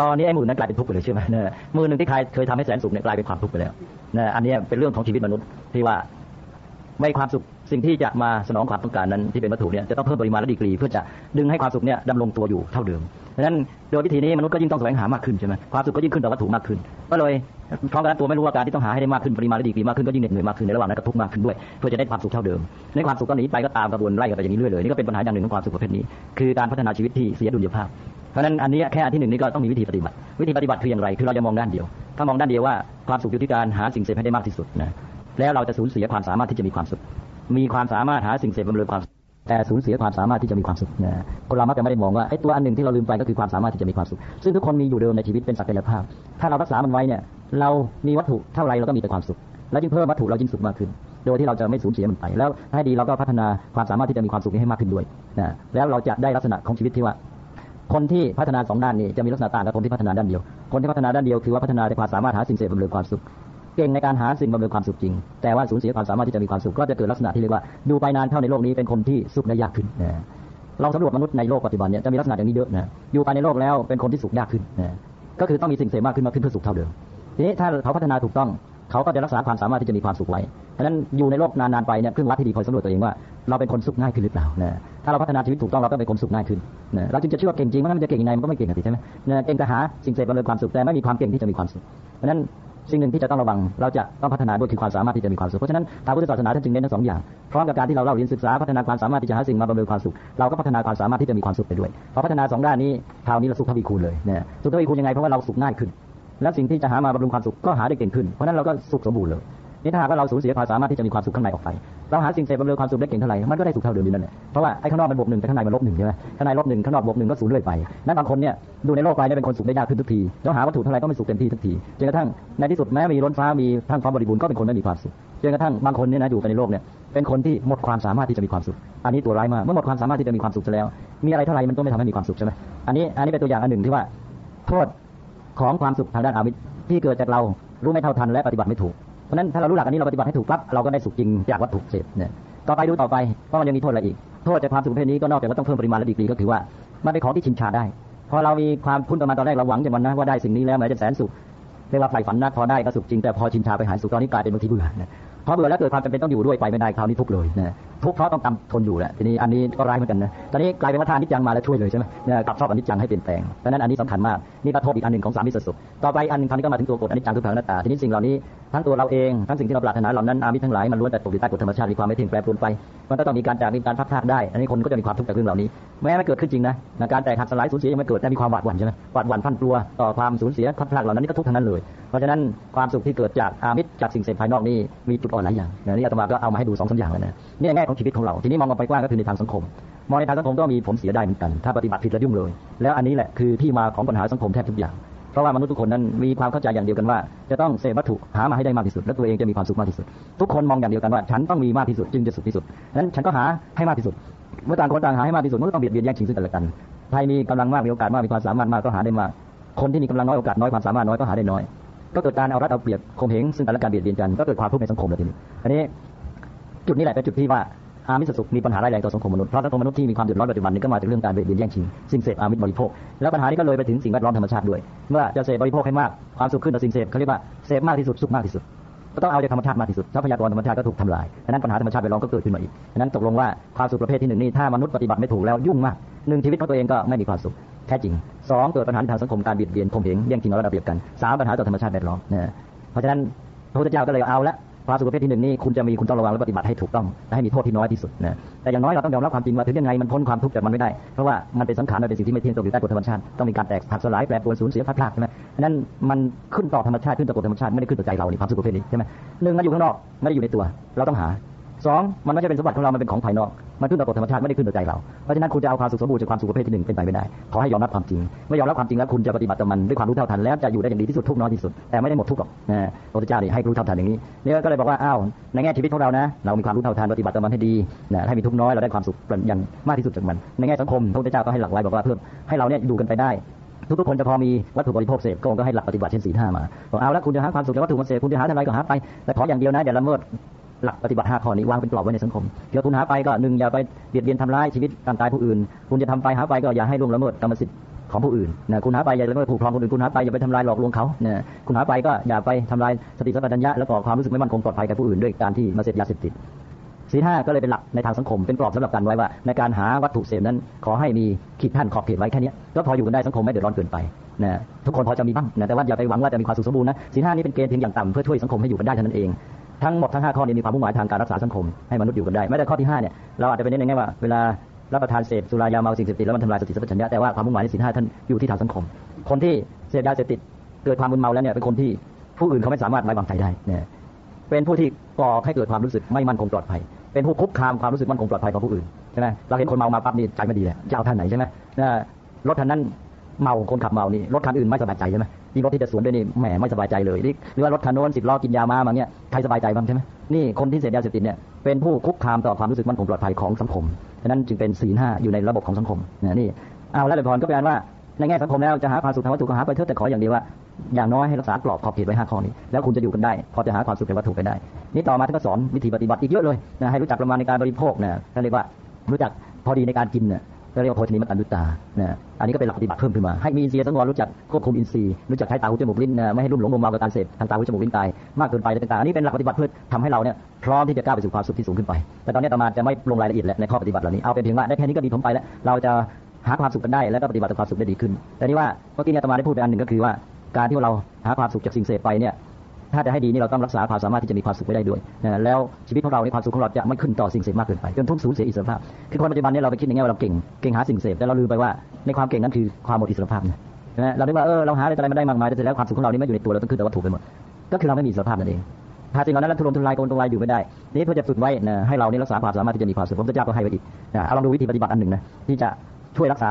ตอนนี้ไอ้มื่นนั้นกลายเป็นทุกข์ไปเลยใช่ไหมเนี่ยมื่นหนึ่งที่ใครเคยทำให้แสนสุขเนี่ยกลายเป็นความทุกข์ไปแล้วนะอันนี้เป็นเรื่องของชีวิตมนุษย์ที่ว่าไม่ความสุขสิ่งที่จะมาสนองความต้องการนั้นที่เป็นวัตถุเนี่ยจะต้องเพิ่มปริมาณและดีกรี เพื่อจะดึงให้ความสุขเนี่ยดำรงตัวอยู่เท่าเดิมดังนั้นโดยวิธีนี้มนุษย์ก็ยิ่งต้องแสวงหามากขึ้นใช่ไหมความสุขก็ยิ่งขึ้นต่อวัตถุมากขึ้น ก็เลยพร้อมกันตัวไม่รู้ว่าการที่ต้องหาให้ได้มากขึ้นปริมาณและดีกรีมากขึ้นก็ยิ่งเหนื่อยมากขึ้นในระหว่างนั้นก็ทุกข์มากขึ้นด้วยเพื่อจะได้ความสุขเท่าเดิมในความสุขก็หนีไปก็ตามกระบวนไล่กันไปอย่างนี้เรื่อยเลยนี่ก็เป็นปัญหาอย่างหนึ่งของความสุขประเภทนี้ คือการพัฒนาชีวิตที่เสียดุลยภาพ เพราะนั้นอันนี้แค่อันที่หนึ่งนี้ก็ต้องมีวิธีปฏิบัติ วิธีปฏิบัติคืออย่างไร คือเราจะมองด้านเดียว ถ้ามองด้านเดียวว่าความสุขอยู่ที่การหาสิ่งเสพให้ได้มากที่สุดนะแล้วเราจะสูญเสียความสามารถที่จะมีความสุข มีความสามารถหาสิ่งเสพบำรุงความแต่สูญเสียความสามารถที่จะมีความสุขนะคนเรามักจะไม่ได้มองว่าไอ้ตัวอันหนึ่งที่เราลืมไปก็คือความสามารถที่จะมีความสุข ซึ่งทุกคนมีอยู่เดิมในชีวิตเป็นศักยภาพ ถ้าเรารักษามันไว้เนี่ย เรามีวัตถุเท่าไรเราก็มีแต่ความสุข แล้วยิ่งเพิ่มวัตถุเรายิ่งสุขมากขึ้น โดยที่เราจะไม่สูญเสียมันไป แล้วให้ดีเราก็พัฒนาความสามารถที่จะมีความสุขนี้ให้มากขึ้นด้วยนะแล้วเราจะได้ลักษณะของชีวิตที่ว่า คนที่พัฒนาสองด้านนี้จะมีลักษณะต่างกับคนที่พัฒนาด้านเดียว คนที่พัฒนาด้านเดียวคือว่าพัฒนาในความสามารถหาสิ่งเสพบำรุงความสุข เก่งในการหาสิ่งบำรุงความสุขจริง แต่ว่าสูญเสียความสามารถที่จะมีความสุขก็จะเกิดลักษณะที่เรียกว่าดูไปนานเข้าในโลกนี้เป็นคนที่สุขได้ยากขึ้นนะเราสำรวจมนุษย์ในโลกปัจจุบันเนี่ยจะมีลักษณะอย่างนี้เยอะนะอยู่ไปในโลกแล้วเป็นคนที่สุขยากขึ้นนะก็คือต้องมีสิ่งเสพมากขึ้นมาขึ้นเพื่อสุขเท่าเดิมทีนี้ถ้าเขาพัฒนาถูกต้องเขาก็จะรักษาความสามารถที่จะมีความสุขไว้เพราะนั้นอยู่ในโลกนานๆไปเนี่ยเครื่องวัดที่ดีคอยสำรวจตัวเองว่า เราเป็นคนสุขง่ายขึ้นหรือเปล่านะ ถ้าเราพัฒนาชีวิตถูกต้องเราก็เป็นคนสุขง่ายขึ้นนะเราจึงจะเชื่อว่าเก่งจริงมันจะเก่งยังไงมันก็ไม่เก่งกันสิใช่ไหมเก่งแต่หาสิ่งเสพบำรุความสุขแต่ไม่มีความเก่งที่จะมีความสุขเพราะฉะนั้นสิ่งหนึ่งที่จะต้องระวังเราจะต้องพัฒนาด้วยคือความสามารถที่จะมีความสุขเพราะฉะนั้นทางพุทธศาสนาท่านจึงเน้นทั้งสองอย่างพร้อมกับการที่เราเล่าเรียนศึกษาพัฒนาความสามารถที่จะหาสิ่งมาบำรุความสุขเราก็พัฒนาความสามารถที่จะมีความสุขไปด้วยพอพัฒนาสองด้านนี้คราวนี้เราสุขทวีคูณเลยนะสุขทวีคูณยังไงเพราะว่าเราสุขง่ายขึ้น และสิ่งที่จะหามาบำรุงความสุขก็หาได้เก่งขึ้นเพราะนั้นเราก็สุขสมบูรณ์เลยนี่ถ้าหากว่าเราสูญเสียความสามารถที่จะมีความสุขข้างในออกไป เราหาสิ่งเสพบำรุงความสุขได้เก่งเท่าไหร่ มันก็ได้สุขเท่าเดิมอยู่นั่นแหละ เพราะว่าไอ้ข้างนอกมันบวกหนึ่งแต่ข้างในมันลบหนึ่งใช่ไหมข้างในลบหนึ่งข้างนอกบวกหนึ่งก็ศูนย์เรื่อยไป นั้นบางคนเนี่ยดูในโลกไปเนี่ยเป็นคนสุขได้ยากขึ้นทุกที แล้วหาวัตถุเท่าไหร่ก็ไม่สุขเต็มที่ทุกที จนกระทั่งในที่สุดแม้มีล้นฟ้ามีทั้งความบริบูรณ์ก็เป็นคนไม่มีความสุข จนกระทั่งบางคนเนี่ยนะอยู่ไปในโลกเนี่ยเป็นคนที่หมดความสามารถที่จะมีความสุข อันนี้ตัวร้ายมาก เมื่อหมดความสามารถที่จะมีความสุขแล้ว มีอะไรเท่าไหร่มันก็ไม่ทำให้มีความสุขใช่ไหมอันนี้อันนี้เป็นตัวอย่างอันหนึ่งที่ว่าโทษของความสุขทางด้านอาวิชที่เกิดจากเรารู้ไม่เท่าทันและปฏิบัติไม่ถูก เพราะนั้นถ้าเรารู้หลักอันนี้เราปฏิบัติให้ถูกปั๊บเราก็ได้สุขจริงจากวัตถุเสพเนี่ยต่อไปดูต่อไปเพราะมันยังมีโทษอะไรอีกโทษจากความสุขประเพศนี้ก็นอกจากว่าต้องเพิ่มปริมาณและดีกรีก็คือว่ามันเป็นของที่ชินชาได้พอเรามีความพุ่นประมาณตอนแรกเราหวังจากมันนะว่าได้สิ่งนี้แล้วมันจะแสนสุขเรียกว่าใฝ่ฝันนักพอได้ก็สุขจริงแต่พอชินชาไปหายสุขตอนนี้กลายเป็นบางทีเบื่อนะพอเบื่อแล้วเกิดความจำเป็นต้องอยู่ด้วยไปไม่ได้คราวนี้ทุกเลยนะทุกเพราะต้องตำทนอยู่แหละทีนี้อันนี้ก็ร้ายเหมือนกันนะตอนนี้กลายเป็นว่าทานนิจังมาแล้วช่วยเลยใช่ไหมนี่ยกลับชอบอันนิจังให้เปลี่ยนแปลงเพราะนั้นอันนี้สำคัญมากนี่กระทบอีกอันหนึ่งของสามมิสสุขต่อไปอันนึงคราวนี้ก็มาถึงตัวกฎอันนิจังทุกขังอนัตตาทีนี้สิ่งเหล่านี้ ทั้งตัวเราเองทั้งสิ่งที่เราปรารถนาเหล่านั้นอามิทั้งหลายมันล้วนแต่ตกอยู่ใต้กฎธรรมชาติมีความไม่เที่ยงแปรปรวนไป มันก็ต้องมีการจากมีการพัดพรากได้ อันนี้คนก็จะมีความทุกข์จากเรื่องเหล่านี้ แม้ไม่เกิดขึ้นจริงนะการแตกหักสลายสูญเสียยังไม่เกิดแต่มีความหวาดหวั่นใช่ไหมหวาดหวั่นพันกลัวต่อความสูญเสียพัดพรากเหล่านั้นนี่ก็ทุกข์ทั้งนั้นเลย เพราะฉะนั้นความสุขที่เกิดจากอามิตจากสิ่งเสพภายนอกนี่มีจุดอ่อนหลายอย่างนี่อาตมาก็เอามาให้ดูสองสามอย่างแล้วนะนี่แง่ของชีวิตของเราทีนี้มองออกไปกว้างก็คือในทางสังคมมองในทางสังคมก็มีผลเสียได้เหมือนกัน ถ้าปฏิบัติผิดแล้วยุ่งเลย แล้วอันนี้แหละคือที่มาของปัญหาสังคมแทบทุกอย่าง เพราะว่ามนุษย์ทุกคนนั้นมีความเข้าใจอย่างเดียวกันว่า จะต้องเสพวัตถุหามาให้ได้มากที่สุด และตัวเองจะมีความสุขมากที่สุด ทุกคนมองอย่างเดียวกันว่า ฉันต้องมีมากที่สุดจึงจะสุขที่สุดนั้นฉันก็หาให้มากที่สุด เมื่อต่างคนต่างหาให้มากที่สุดมันก็ต้องเบียดเบียนแย่งชิงซึ่งกันและกันใครมีกำลังมากมีโอกาสมากมีความสามารถมากก็หาได้มากคนที่มีกำลังน้อยโอกาสน้อยความสามารถน้อยก็หาได้น้อย ก็เกิดการเอารัดเอาเปรียบข่มเหงซึ่งกันและกันเบียดเบียนกันก็เกิดความทุกข์ในสังคมเลยทีนี้อันนี้จุดนี้แหละเป็นจุดที่ว่า อามิสสุขมีปัญหาร้ายแรงต่อสังคมมนุษย์เพราะสังคมมนุษย์ที่มีความเดือดร้อนปัจจุบันนี้ก็มาจากเรื่องการเบียดเบียนแย่งชิงสิ่งเสพอามิสบริโภคแล้วปัญหานี้ก็เลยไปถึงสิ่งแวดล้อมธรรมชาติด้วย เมื่อจะเสพบริโภคให้มากความสุขขึ้นต่อสิ่งเสพเขาเรียกว่าเสพมากที่สุดสุขมากที่สุดก็ต้องเอาจากธรรมชาติมากที่สุดทรัพยากรธรรมชาติก็ถูกทำลายดังนั้นปัญหาธรรมชาติแวดล้อมก็เกิดขึ้นมาอีกดังนั้นตกลงว่าความสุขประเภทที่หนึ่งนี่ถ้ามนุษย์ปฏิบัติไม่ถูกแล้วยุ่งมากหนึ่งชีวิตของตัวเองก็ไม่มีความสุขแท้จริงสองเกิดปัญหาทางสังคมการเบียดเบียนข่มเหงแย่งชิงเอาระเบียดกันสามปัญหาต่อธรรมชาติแวดล้อมเนะเพราะฉะนั้นพระพุทธเจ้าก็เลยเอาละ ควาสุขเภทที่หนึ่งนี่คุณจะมีคุณต้องระวังและปฏิบัติให้ถูกต้องและให้มีโทษที่น้อยที่สุดนะแต่อย่างน้อยเราต้องยอมรับความจริงว่าถึงยังไงมันพ้นความทุกข์จากมันไม่ได้เพราะว่ามันเป็นสังขารมันเป็นสิ่งที่ไม่เที่ยงตกอยู่ใต้กฎธรรมชาติต้องมีการแตกหักสลายแปรปรวนสูญเสียพลัดพรากใช่ไหมนั้นมันขึ้นต่อธรรมชาติขึ้นต่อกฎธรรมชาติไม่ได้ขึ้นต่อใจเราในความสุขประเภทนี้ใช่ไหมหนึ่งมันอยู่ข้างนอกไม่ได้อยู่ในตัว เราต้องหา สองมันไม่ใช่เป็นสมบัติของเรา มันเป็นของภายนอก มันขึ้นต่อกฎธรรมชาติไม่ได้ขึ้นต่อใจเรา เพราะฉะนั้นคุณจะเอาความสุขสมบูรณ์จากความสุขประเภทที่หนึ่งเป็นไปไม่ได้ ขอให้ยอมรับความจริง เมื่อยอมรับความจริงแล้วคุณจะปฏิบัติต่อมันด้วยความรู้เท่าทันแล้วจะอยู่ได้อย่างดีที่สุดทุกน้อยที่สุด แต่ไม่ได้หมดทุกข์หรอกนะพระพุทธเจ้าเนี่ยให้รู้เท่าทันอย่างนี้เนี่ยก็เลยบอกว่า อ้าว ในแง่ชีวิตของเรานะ เรามีความรู้เท่าทันปฏิบัติต่อมันให้ดีนะให้มีทุกน้อยเราได้ความสุขอย่างมากที่สุดจากมัน ในแง่สังคมพระพุทธเจ้าก็ให้หลักไว้บอกว่าเพื่อให้เราเนี่ยอยู่กันไปได้ทุกๆคนจะพอมีวัตถุบริโภคเสพก็ก็ให้หลักปฏิบัติเช่นสีห้ามาบอกเอาแล้วคุณจะหาความสุขจากวัตถุมาเสพคุณจะหาเท่าไรก็หาไปแต่ขออย่างเดียวนะอย่าละเมิด หลักปฏิบัติห้าข้อนี้วางเป็นกรอบไว้ในสังคมเดี๋ยวคุณหาไปก็หนึ่งอย่าไปเบียดเบียนทำร้ายชีวิตการตายผู้อื่น คุณจะทำไปหาไปก็อย่าให้ล่วงละเมิดกรรมสิทธิ์ของผู้อื่นนะคุณหาไปอย่าละมิดผูกครองคนอื่นคุณหาไปอย่าไปทำลายหลอกลวงเขานะคุณหาไปก็อย่าไปทำลายสติสัมปชัญญะแล้วก็ความรู้สึกไม่มั่นคงปลอดภัยกับผู้อื่นด้วยการที่มาเสพยาเสพติดศีลห้าก็เลยเป็นหลักในทางสังคมเป็นกรอบสำหรับการไว้ว่า ในการหาวัตถุเสพนั้นขอให้มีขีดขั้นขอบเขตไว้แค่นี้ก็พออยู่กันได้สังคมไม่เดือดร้อนเกินไปนะทุกคนพอจะมีบ้างนะแต่ว่าอย่าไปหวังว่าจะมีความสุขสมบูรณ์นะศีห้านี้เป็นเกณฑ์เพียงอย่างต่ำเพื่อช่วยสังคมให้อยู่กันได้เท่านั้นเอง ทั้งหมดทั้งห้าข้อนี้มีความมุ่งหมายทางการรักษาสังคมให้มนุษย์อยู่กันได้แม้แต่ข้อที่ห้าเนี่ยเราอาจจะไปเน้นในแง่ว่าเวลารับประทานเสพสุรายาเมาสิ่งเสพติดแล้วมันทำลายสติสัมปชัญญะแต่ว่าความมุ่งหมายในศีลห้าท่านอยู่ที่ทางสังคม คนที่เสพยาเสพติดเกิดความมึนเมาแล้วเนี่ยเป็นคนที่ผู้อื่นเขาไม่สามารถไว้วางใจได้เนี่ยเป็นผู้ที่ก่อให้เกิดความรู้สึกไม่มั่นคงปลอดภัย เป็นผู้คุกคามความรู้สึกมั่นคงปลอดภัยของผู้อื่นใช่ไหมเราเห็นคนเมามาปั๊บนี่ใจไม่ดีเลยจะเอาท่านไหนใช่ไหมรถคันนั้น เมาคนขับเมานี่รถคันอื่นไม่สบายใจใช่ไหมยิ่งรถที่จะสวนด้วยนี่แหมไม่สบายใจเลยหรือว่ารถคันโน้นสิบล้อกินยามามาเงี้ยใครสบายใจบ้างใช่ไหมนี่คนที่เสพยาเสพติดเนี่ยเป็นผู้คุกคามต่อความรู้สึกมั่นคงปลอดภัยของสังคมฉะนั้นจึงเป็นศีลห้าอยู่ในระบบของสังคมนี่เอาแล้วเลยพรก็แปลว่าในแง่สังคมแล้วจะหาความสุขทางวัตถุก็หาไปเถอะแต่ขออย่างเดียวว่าอย่างน้อยให้รักษากรอบขอบเขตไว้ห้าข้อนี้แล้วคุณจะอยู่กันได้ พอจะหาความสุขในวัตถุไปได้ นี่ต่อมาท่านก็สอนวิธีปฏิบัติอีกเยอะเลยนะให้รู้จักประมาณในการบริโภคนะท่านเรียกว่ารู้จักพอดีในการกินเนี่ย เรียกว่าโภชนีมัตตัญญุตานะอันนี้ก็เป็นหลักปฏิบัติเพิ่มขึ้นมา ให้มีอินทรีย์สังวรรู้จักควบคุมอินทรีย์รู้จักใช้ตาหูจมูกลิ้นไม่ให้รุ่มหลงมัวเมากับการเสพทางตาหูจมูกลิ้นกายมากเกินไปต่างๆอันนี้เป็นหลักปฏิบัติเพื่อทำให้เราเนี่ยพร้อมที่จะก้าวไปสู่ความสุขที่สูงขึ้นไป แต่ตอนนี้ต่อมาจะไม่ลงรายละเอียดแล้วในข้อปฏิบัติเหล่านี้เอาเป็นเพียงว่าได้แค่นี้ก็ดีผมไปแล้ว เราจะหาความสุขกันได้แล้วก็ปฏิบัติต่อความสุขได้ดีขึ้น แต่นี่ว่าเมื่อกี้เนี่ยตมาได้พูดไปอันหนึ่งก็คือว่าการที่เราหาความสุขจากสิ่งเสพไปเนี่ย ถ้าจะให้ดีนี่เราต้องรักษาความสามารถที่จะมีความสุขไว้ได้ด้วยนะแล้วชีวิตของเราในความสุขของเราจะไม่ขึ้นต่อสิ่งเสพมากเกินไปจนทุกสูญเสียอิสรภาพ คือคนปัจจุบันนี้เราไปคิดอย่างนี้ว่าเราเก่งเก่งหาสิ่งเสพแต่เราลืมไปว่าในความเก่งนั้นคือความหมดอิสรภาพนะเราคิดว่าเออเราหาอะไรมาได้มากมายแต่เสร็จแล้วความสุขของเรานี่ไม่อยู่ในตัวเราต้องขึ้นแต่วัตถุไปหมดก็คือเราไม่มีอิสรภาพนั่นเองถ้าสิ่งเหล่านั้นทุรนทุรายโกนตรงไรอยู่ไม่ได้ นี่เพื่อจะฝึกไว้นะให้เรานี่รักษาความสามารถที่จะมีความสุขพระเจ้าก็ให้ไว้อีกนะเอาลองดูวิธีปฏิบัติอันหนึ่งนะที่จะช่วยรักษา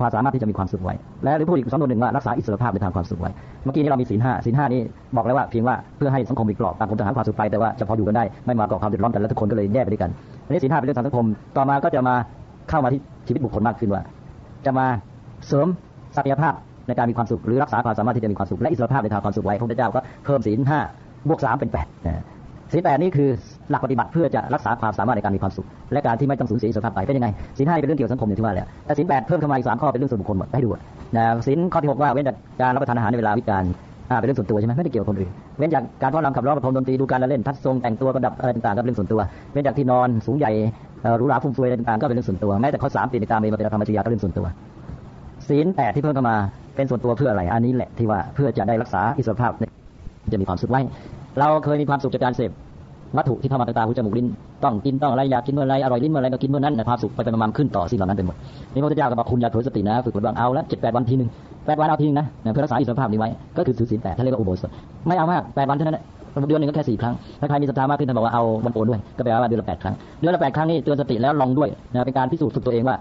ความสามารถที่จะมีความสุขไว้ และหรือพูดอีกสำนวนหนึ่งว่ารักษาอิสรภาพในทางความสุขไว้ เมื่อกี้นี้เรามีศีลห้าศีลห้านี้บอกแล้วว่าเพียงว่าเพื่อให้สังคมมีกรอบต่างคนต่างหาความสุขไปแต่ว่าจะพออยู่กันได้ไม่มาก่อความเดือดร้อนกันแล้วทุกคนก็เลยแยกไปด้วยกันอันนี้ศีลห้าเป็นเรื่องทางสังคม ต่อมาก็จะมาเข้ามาที่ชีวิตบุคคลมากขึ้นว่า จะมาเสริมศักยภาพในการมีความสุขหรือรักษาความสามารถที่จะมีความสุขและอิสรภาพในทางความสุขไว้พระพุทธเจ้าก็เพิ่มศีลห้าบวกสามเป็นแปดศีลแปดนี่คือ หลักปฏิบัติเพื่อจะรักษาความสามารถในการมีความสุข และการที่ไม่ต้องสูญเสียอิสรภาพไปเป็นยังไงศีลห้าเป็นเรื่องเกี่ยวสังคมอย่างที่ว่าแล้วแต่ศีลแปดเพิ่มเข้ามาอีกสามข้อเป็นเรื่องส่วนบุคคลหมดให้ดูนะศีลข้อที่หกว่าเว้นจากการรับประทานอาหารในเวลาวิกาลเป็นเรื่องส่วนตัวใช่ไหมไม่ได้เกี่ยวกับคนอื่นเว้นจากการฟ้อนรำขับร้องประพรมดนตรีดูการละเล่นทัดทรงแต่งตัวประดับอะไรต่างๆก็เป็นเรื่องส่วนตัวเว้นจากที่นอนสูงใหญ่หรูหราฟุ่มเฟือยอะไรต่างๆก็เป็นเรื่องส่วนตัวแม้แต่ข้อสามติดในการมีมาเป็นธรรมชยาก็เรื่องส่วนตัวศีลแปดที่เพิ่มเข้ามาเป็นส่วนตัวเพื่ออะไร อันนี้แหละที่ว่าเพื่อจะได้รักษาอิสรภาพจะมีความสุขไว้ เราเคยมีความสุขจากการเสพ วัตถุที่เข้ามาตาหูจมูกลิ้นต้องกินต้องอะไรอยากกินเมื่อไรอร่อยลิ้นเมื่อไรก็กินเมื่อนั้นความสุขไปไปมาขึ้นต่อสิ่งเหล่านั้นไปหมดนี่พระพุทธเจ้าก็บอกคุณอย่าเผลอสตินะฝึกฝนบางเอาล้วเจ็ดแปดวันทีหนึ่งแปดวันเอาทีนึงนะเพื่อรักษาอิสรภาพนี้ไว้ก็คือถือศีลแปดท่านเรียกว่าอุโบสถไม่เอามากแปดวันเท่านั้นเดือนหนึ่งก็แค่สี่ครั้งถ้าใครมีศรัทธามากขึ้นท่านบอกว่าเอาวันโอนด้วยก็แปลว่าเดือนละแปดครั้งเดือนละแปดครั้งนี่เตือนสติแล้วลองด้วยนะเป็นการพิสูจน์ฝึกตัวเองว่า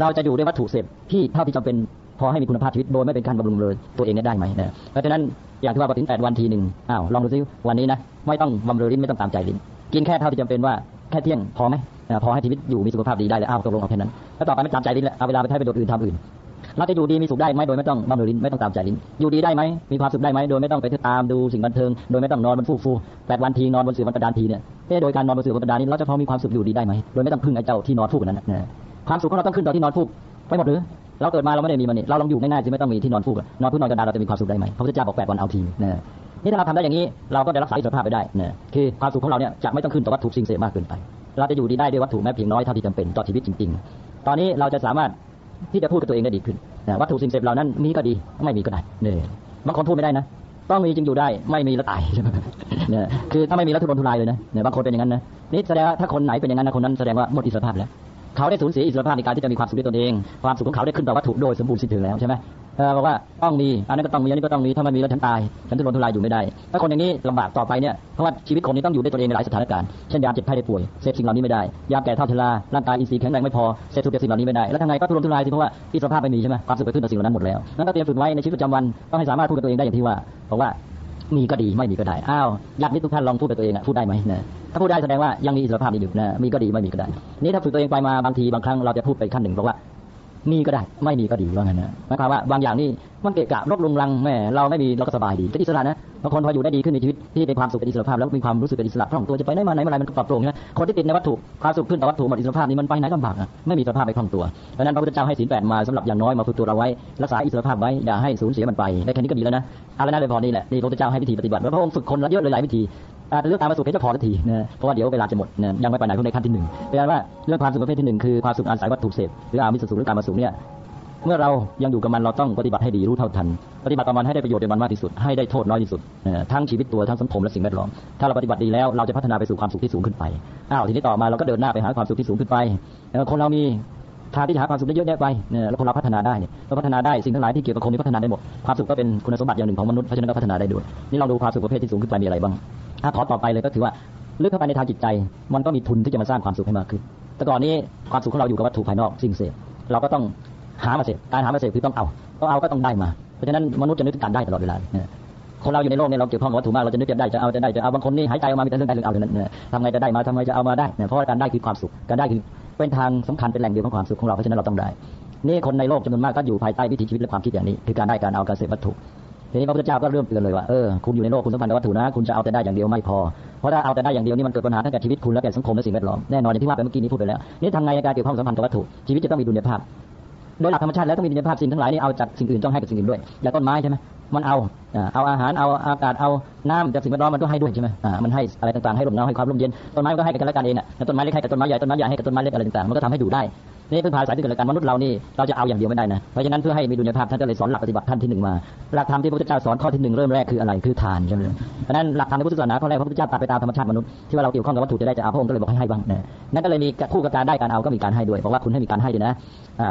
เราจะอยู่ด้วยวัตถุเสพที่เท่าที่จำเป็น พอให้มีคุณภาพชีวิตโดยไม่เป็นการบำรุงเลยตัวเองได้ไหมนะเพราะฉะนั้นอย่างที่ว่าปฏิบัติแปดวันทีหนึ่งอ้าวลองดูซิวันนี้นะไม่ต้องบำรุงลิ้นไม่ต้องตามใจลิ้นกินแค่เท่าที่จำเป็นว่าแค่เที่ยงพอไหมพอให้ชีวิตอยู่มีสุขภาพดีได้แล้วอ้าวตกลงเอาแค่นั้นแล้วต่อไปไม่ตามใจลิ้นแล้วเอาเวลาไปใช้ไปโดดอื่นทำอื่นเราจะอยู่ดีมีสุขได้ไหมโดยไม่ต้องบำรุงลิ้นไม่ต้องตามใจลิ้นอยู่ดีได้ไหมมีความสุขได้ไหมโดยไม่ต้องไปตามดูสิ่งบันเทิงโดยไม่ต้องนอนบนฟูฟูแปดวันทีนอนบนเสื่อมันกระดานทีเนี่ยโดยการนอนบนเสื่อมันกระดานนี้เราจะพอมีความสุขอยู่ดีได้ไหมโดยไม่ต้องพึ่งไอ้เจ้าที่นอนฟูกนั้นนะความสุขของเราต้องขึ้นต่อที่นอนฟูกไปหมดหรือ เราเกิดมาเราไม่ได้มีมันนี่เราลองอยู่ง่ายๆสิไม่ต้องมีที่นอนฟูกนอนฟูกนอนกระดานเราจะมีความสุขได้ไหมพระพุทธเจ้าบอกแปดวันเอาทีนะนี่ถ้าเราทำได้อย่างนี้เราก็จะรักษาอิสรภาพไปได้นะคือความสุขของเราเนี่ยจะไม่ต้องขึ้นต่อวัตถุสิ่งเสพมากเกินไป เราจะอยู่ดีได้ด้วยวัตถุแม้เพียงน้อยเท่าที่จำเป็นต่อชีวิตจริง ๆ ตอนนี้เราจะสามารถที่จะพูดกับตัวเองได้ดีขึ้นนะวัตถุสิ่งเสพเหล่านั้นมีก็ดีไม่มีก็ได้เนี่ยบางคนพูดไม่ได้นะต้องมีจึงอยู่ได้ไม่มีแล้วตายเนี่ยคือถ้าไม่มีแล้วทุรนทุรายเลยนะเนี่ยบางคนเป็นอย่างนั้นนะนี่แสดงว่าถ้าคนไหนเป็นอย่างนั้นนะคนนั้นแสดงว่าหมดอิสรภาพแล้ว เขาได้สูญเสียอิสรภาพในการที่จะมีความสุขด้วยตนเอง ความสุขของเขาได้ขึ้นต่อวัตถุโดยสมบูรณ์สิ้นถึงแล้วใช่ไหมเออบอกว่าต้องมีอันนั้นก็ต้องมีอันนี้ก็ต้องมีถ้าไม่มีแล้วฉันตายฉันจะโดนทุรายอยู่ไม่ได้ถ้าคนอย่างนี้ลำบากต่อไปเนี่ยเพราะว่าชีวิตคนนี้ต้องอยู่ด้วยตัวเองในหลายสถานการณ์เช่นยามเจ็บไข้ได้ป่วยเสพสิ่งเหล่านี้ไม่ได้ยามแก่เฒ่าชราร่างกายอินทรีย์แข็งแรงไม่พอเสพสุขจากสิ่งเหล่านี้ไม่ได้แล้วทำไงก็ทุรนทุรายสิเพราะว่าอิสรภาพไม่มีใช่ไหมความสุขเกิดขึ้นจากสิ่งเหล่านั้นหมดแล้วนั่นก็เตรียมฝึกไว้ในชีวิตประจำวันต้องให้สามารถพูดกับตัวเองได้อย่างที่ว่าบอกว่า มีก็ดีไม่มีก็ได้อ้าวญากที่ทุกท่านลองพูดกับตัวเองอะพูดได้ไหมนะถ้าพูดได้แสดงว่ายังมีอิสรภาพนี้อยู่นะมีก็ดีไม่มีก็ได้ นี่ถ้าฝึกตัวเองไปมาบางทีบางครั้งเราจะพูดไปขั้นหนึ่งบอกว่า มีก็ได้ ไม่มีก็ดีว่างั้นนะหมายความว่าบางอย่างนี่มันเกะกะรบลุงรังแม่เราไม่มีเราก็สบายดีเป็นอิสระนะบางคนพออยู่ได้ดีขึ้นในชีวิตที่เป็นความสุขเป็นอิสระภาพแล้วมีความรู้สึกเป็นอิสระคล่องตัวจะไปไหนมาไหนมาไหนมันปรับปรุงใช่ไหมคนที่ติดในวัตถุความสุขขึ้นแต่วัตถุหมดอิสระภาพนี่มันไปไหนลำบากอะไม่มีอิสรภาพไปคล่องตัวเพราะนั้นพระพุทธเจ้าให้ศีลแปดมาสำหรับอย่างน้อยมาฝึกตัวเราไว้รักษาอิสระภาพไว้อย่าให้สูญเสียมันไปได้แค่นี้ก็ดีแล้วนะเอาละนะเลยพอนี่แหละนี่พระพุทธเจ้าให้วิธีปฏิบัติพระองค์ฝึกคนละเยอะเลยหลายวิธี อาจจะเลือกตามมาสู่เพชรพอทันทีนะเพราะว่าเดี๋ยวเวลาจะหมดนะยังไม่ไปไหนเพิ่งในขั้นที่หนึ่งแปลว่าเรื่องความสุขประเภทที่หนึ่งคือความสุขอาศัยวัตถุเสพหรืออามิสสุขหรือการมาสุขเนี่ยเมื่อเรายังอยู่กับมันเราต้องปฏิบัติให้ดีรู้เท่าทัน ปฏิบัติต่อมันให้ได้ประโยชน์ในมันมากที่สุดให้ได้โทษน้อยที่สุดทั้งชีวิตตัวทั้งสังคมและสิ่งแวดล้อมถ้าเราปฏิบัติดีแล้วเราจะพัฒนาไปสู่ความสุขที่สูงขึ้นไปอ้าวทีนี้ต่อมาเราก็เดินหน้าไปหาความสุขที่สูงขึ้นไปคนเรามีทางที่จะหาความสุขได้เยอะแยะไปเนี่ยแล้วคนเราพัฒนาได้เนี่ยเราพัฒนาได้สิ่งทั้งหลายที่เกี่ยวกับคนนี้พัฒนาได้หมดความสุขก็เป็นคุณสมบัติอย่างหนึ่งของมนุษย์เพราะฉะนั้นก็พัฒนาได้ด้วยนี่เราดูความสุขประเภทที่สูงขึ้นไปมีอะไรบ้าง ถ้าขอต่อไปเลยก็คือว่าลึกเข้าไปในทางจิตใจ มันก็มีทุนที่จะมาสร้างความสุขให้มากขึ้น แต่ก่อนนี้ความสุขของเราอยู่กับวัตถุภายนอกสิ่งเสพเราก็ต้องหามาเสพการหามาเสพคือต้องเอาต้องเอาก็ต้องได้มา เพราะฉะนั้นมนุษย์จะนึกถึงการได้ตลอดเวลาคนเราอยู่ในโลกเนี่ยเราเกี่ยวข้องกับวัตถุมากเราจะนึกจะได้จะเอาจะได้จะเอาบางคนนี่หายใจออกมามีแต่เรื่องได้เรื่องเอาเท่านั้นทำไงจะได้มาทำไงจะเอามาได้เนี่ยเพราะการได้คือความสุขการได้คือเป็นทางสำคัญเป็นแหล่งเดียวของความสุขของเราเพราะฉะนั้นเราต้องได้ นี่คนในโลกจำนวนมากก็อยู่ภายใต้วิถีชีวิตและความคิดอย่างนี้ คือการได้การเอาการเสพวัตถุ ทีนี้พระพุทธเจ้าก็เริ่มเตือนเลยว่าเออคุณอยู่ในโลกคุณสัมพันธ์กับวัตถุนะคุณจะเอาแต่ได้อย่างเดียวไม่พอเพราะถ้าเอาแต่ได้อย่างเดียวนี่มันเกิดปัญหาทั้งแก่ชีวิตคุณและแก่สังคมและสิ่งแวดล้อมแน่นอนอย่างที่ว่าไปเมื่อกี้นี้พูดไปแล้วนี่ทำไงในการเกี่ยวข้องสัมพันธ์กับวัตถุชีวิตจะต้องมีดุลยภาพโดยหลักธรรมชาติแล้วต้องมีดุลยภาพสิ่งทั้งหลายนี่เอาจากสิ่งอื่นต้องให้กับสิ่งอื่นด้วยอย่างต้นไม้ใช่ไหมมันเอาอ่าเอาอาหารเอาอากาศเอาน้ำจากสิ่งแวดล้อมมันก็ให้ด้วยใช่ไหมมันให้อะไรต่างๆให้ลมหนาวให้ความร่มเย็นต้นไม้ก็ให้กันและกันเองอะต้นไม้เล็กให้กับต้นไม้ใหญ่ต้นไม้ใหญ่ให้กับต้นไม้เล็กอะไรต่างๆมันก็ทำให้อยู่ได้ นี่พึ่งพาอายซึ่งกันและกันมนุษย์เรานี่เราจะเอาอย่างเดียวไม่ได้นะเพราะฉะนั้นเพื่อให้มีดุลยภาพท่านก็เลยสอนหลักปฏิบัติท่านที่หนึ่งมาหลักธรรมที่พระพุทธเจ้าสอนข้อที่หนึ่งเริ่มแรกคืออะไรคือทานใช่ไหมเพราะนั้นหลักธรรมในพุทธศาสนาข้อแรกพระพุทธเจ้าตัดไปตามธรรมชาติมนุษย์ที่ว่าเราเกี่ยวข้องกับวัตถุจะได้จะเอาพระองค์ก็เลยบอกให้ให้บ้างนั่นก็เลยมีคู่กับการได้การเอาก็มีการให้ด้วยบอกว่าคุณให้มีการให้ด้วยนะ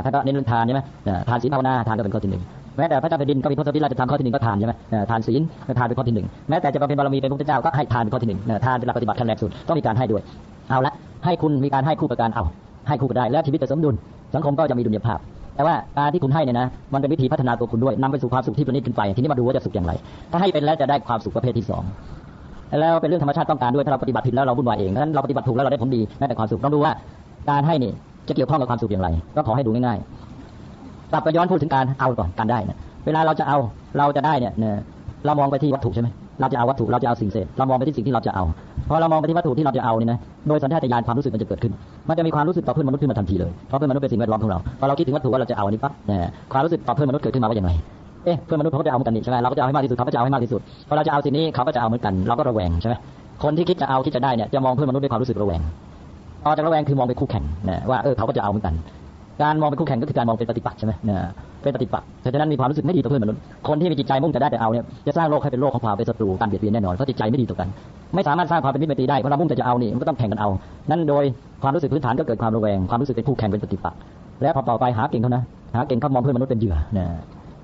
ท่านก็เน้นเรื่องทานใช่ไหมทานศีลภาวนาทานก็เป็นข้อที่หนึ่งแม้แต่พระเจ้าแผ่นดินก็มีพระสติราชธรรมข้อที่หนึ่งก็ทานใช่ไหมทานศีลทานเป็นข้อที่หนึ่งแม้แต่จะมาเป็นบารมีเป็นพระพุทธเจ้าก็ให้ทานเป็นข้อที่หนึ่งทานเป็นหลักปฏิบัติขั้นแรกสุดต้องมีการให้ด้วย เอาละให้คุณมีการให้คู่กับการเอา ให้คู่กันได้ แล้วชีวิตจะสมดุล สังคมก็จะมีดุลยภาพ แต่ว่าการที่คุณให้เนี่ยนะมันเป็นวิธีพัฒนาตัวคุณด้วยนำไปสู่ความสุขที่ประณีตขึ้นไป ทีนี้มาดูว่าจะสุขอย่างไร ถ้าให้เป็นแล้วจะได้ความสุขประเภทที่สองแล้วเป็นเรื่องธรรมชาติต้องการด้วยถ้าเราปฏิบัติผิดแล้วเราวุ่นวายเองดังนั้นเราปฏิบัติถูกแล้วเราได้ผลดีแม้แต่ความสุขต้องดูว่าการให้นี่จะเกี่ยวข้องกับความสุขอย่างไร ก็ขอให้ดูง่ายๆกลับไปย้อนพูดถึงการเอาก่อนการได้เนี่ยเวลาเราจะเอาเราจะได้เนี่ยเนี่ยเรามองไปที่วัตถุใช่ไหม เราจะเอาวัตถุเราจะเอาสิ่งเสพเรามองไปที่สิ่งที่เราจะเอาพอเรามองไปที่วัตถุที่เราจะเอานี่นะโดยสัญชาตญาณความรู้สึกมันจะเกิดขึ้น มันจะมีความรู้สึกต่อเพื่อนมนุษย์ขึ้นมาทันทีเลยเพราะเพื่อนมนุษย์เป็นสิ่งแวดล้อมของเราพอเราคิดถึงวัตถุว่าเราจะเอาอันนี้ปั๊บเนี่ยความรู้สึกต่อเพื่อนมนุษย์เกิดขึ้นมาว่าอย่างไรเอ๊ะเพื่อนมนุษย์เขาก็จะเอาเหมือนกันนี่ใช่ไหมเราก็จะเอาให้มากที่สุดเขาก็จะเอาให้มากที่สุดพอเราจะเอาสิ่งนี้เขาก็จะเอาเหมือนกันเราก็ระแวงใช่ไหมคนที่คิดจะเอาคิดจะได้เนี่ยจะมองเพื่อนมนุษย์ด้วยความรู้สึกระแวงออกจากระแวงคือมองเป็นคู่แข่งนะว่าเออเขาก็จะเอาเหมือนกัน การมองเป็นคู่แข่งก็คือการมองเป็นปฏิปักษ์ใช่ไหมน่ะเป็นปฏิปักษ์เพราะฉะนั้นมีความรู้สึกไม่ดีต่อเพื่อนมนุษย์คนที่มีจิตใจมุ่งจะได้แต่เอาเนี่ยจะสร้างโลกให้เป็นโลกของความเป็นศัตรูการเบียดเบียนแน่นอนเพราะจิตใจไม่ดีต่อกัน ไม่สามารถสร้างความเป็นมิตรไมตรีได้เพราะเรามุ่งแต่จะเอานี่มันก็ต้องแข่งกันเอา นั่นโดยความรู้สึกพื้นฐานก็เกิดความระแวงความรู้สึกเป็นคู่แข่งเป็นปฏิปักษ์และพอต่อไปหาเก่งเขานะหาเก่งเขามองเพื่อนมนุษย์เป็นเหยื่อนะ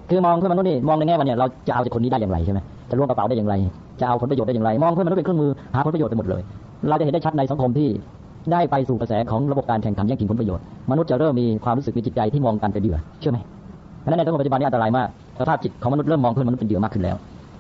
คือมองเพื่อนมนุษย์นี่มองในแง่ว่าเนี่ยเราจะเอาจากคนนี้ได้อย่างไรใช่ไหมจะล่วงกระเป๋าได้อย่างไร จะเอาผลประโยชน์ได้อย่างไร มองเพื่อนมนุษย์เป็นเครื่องมือหาผลประโยชน์ไปหมดเลย เราจะเห็นได้ชัดในสังคมที่ ได้ไปสู่กระแสของระบบการแข่งขันแย่งชิงผลประโยชน์มนุษย์จะเริ่มมีความรู้สึกมีจิตใจที่มองกันเป็นเหยื่อเชื่อไหมเพราะนั้นในสังคมปัจจุบันนี้อันตรายมากสภาพจิตของมนุษย์เริ่มมองเพื่อนมนุษย์เป็นเหยื่อมากขึ้นแล้ว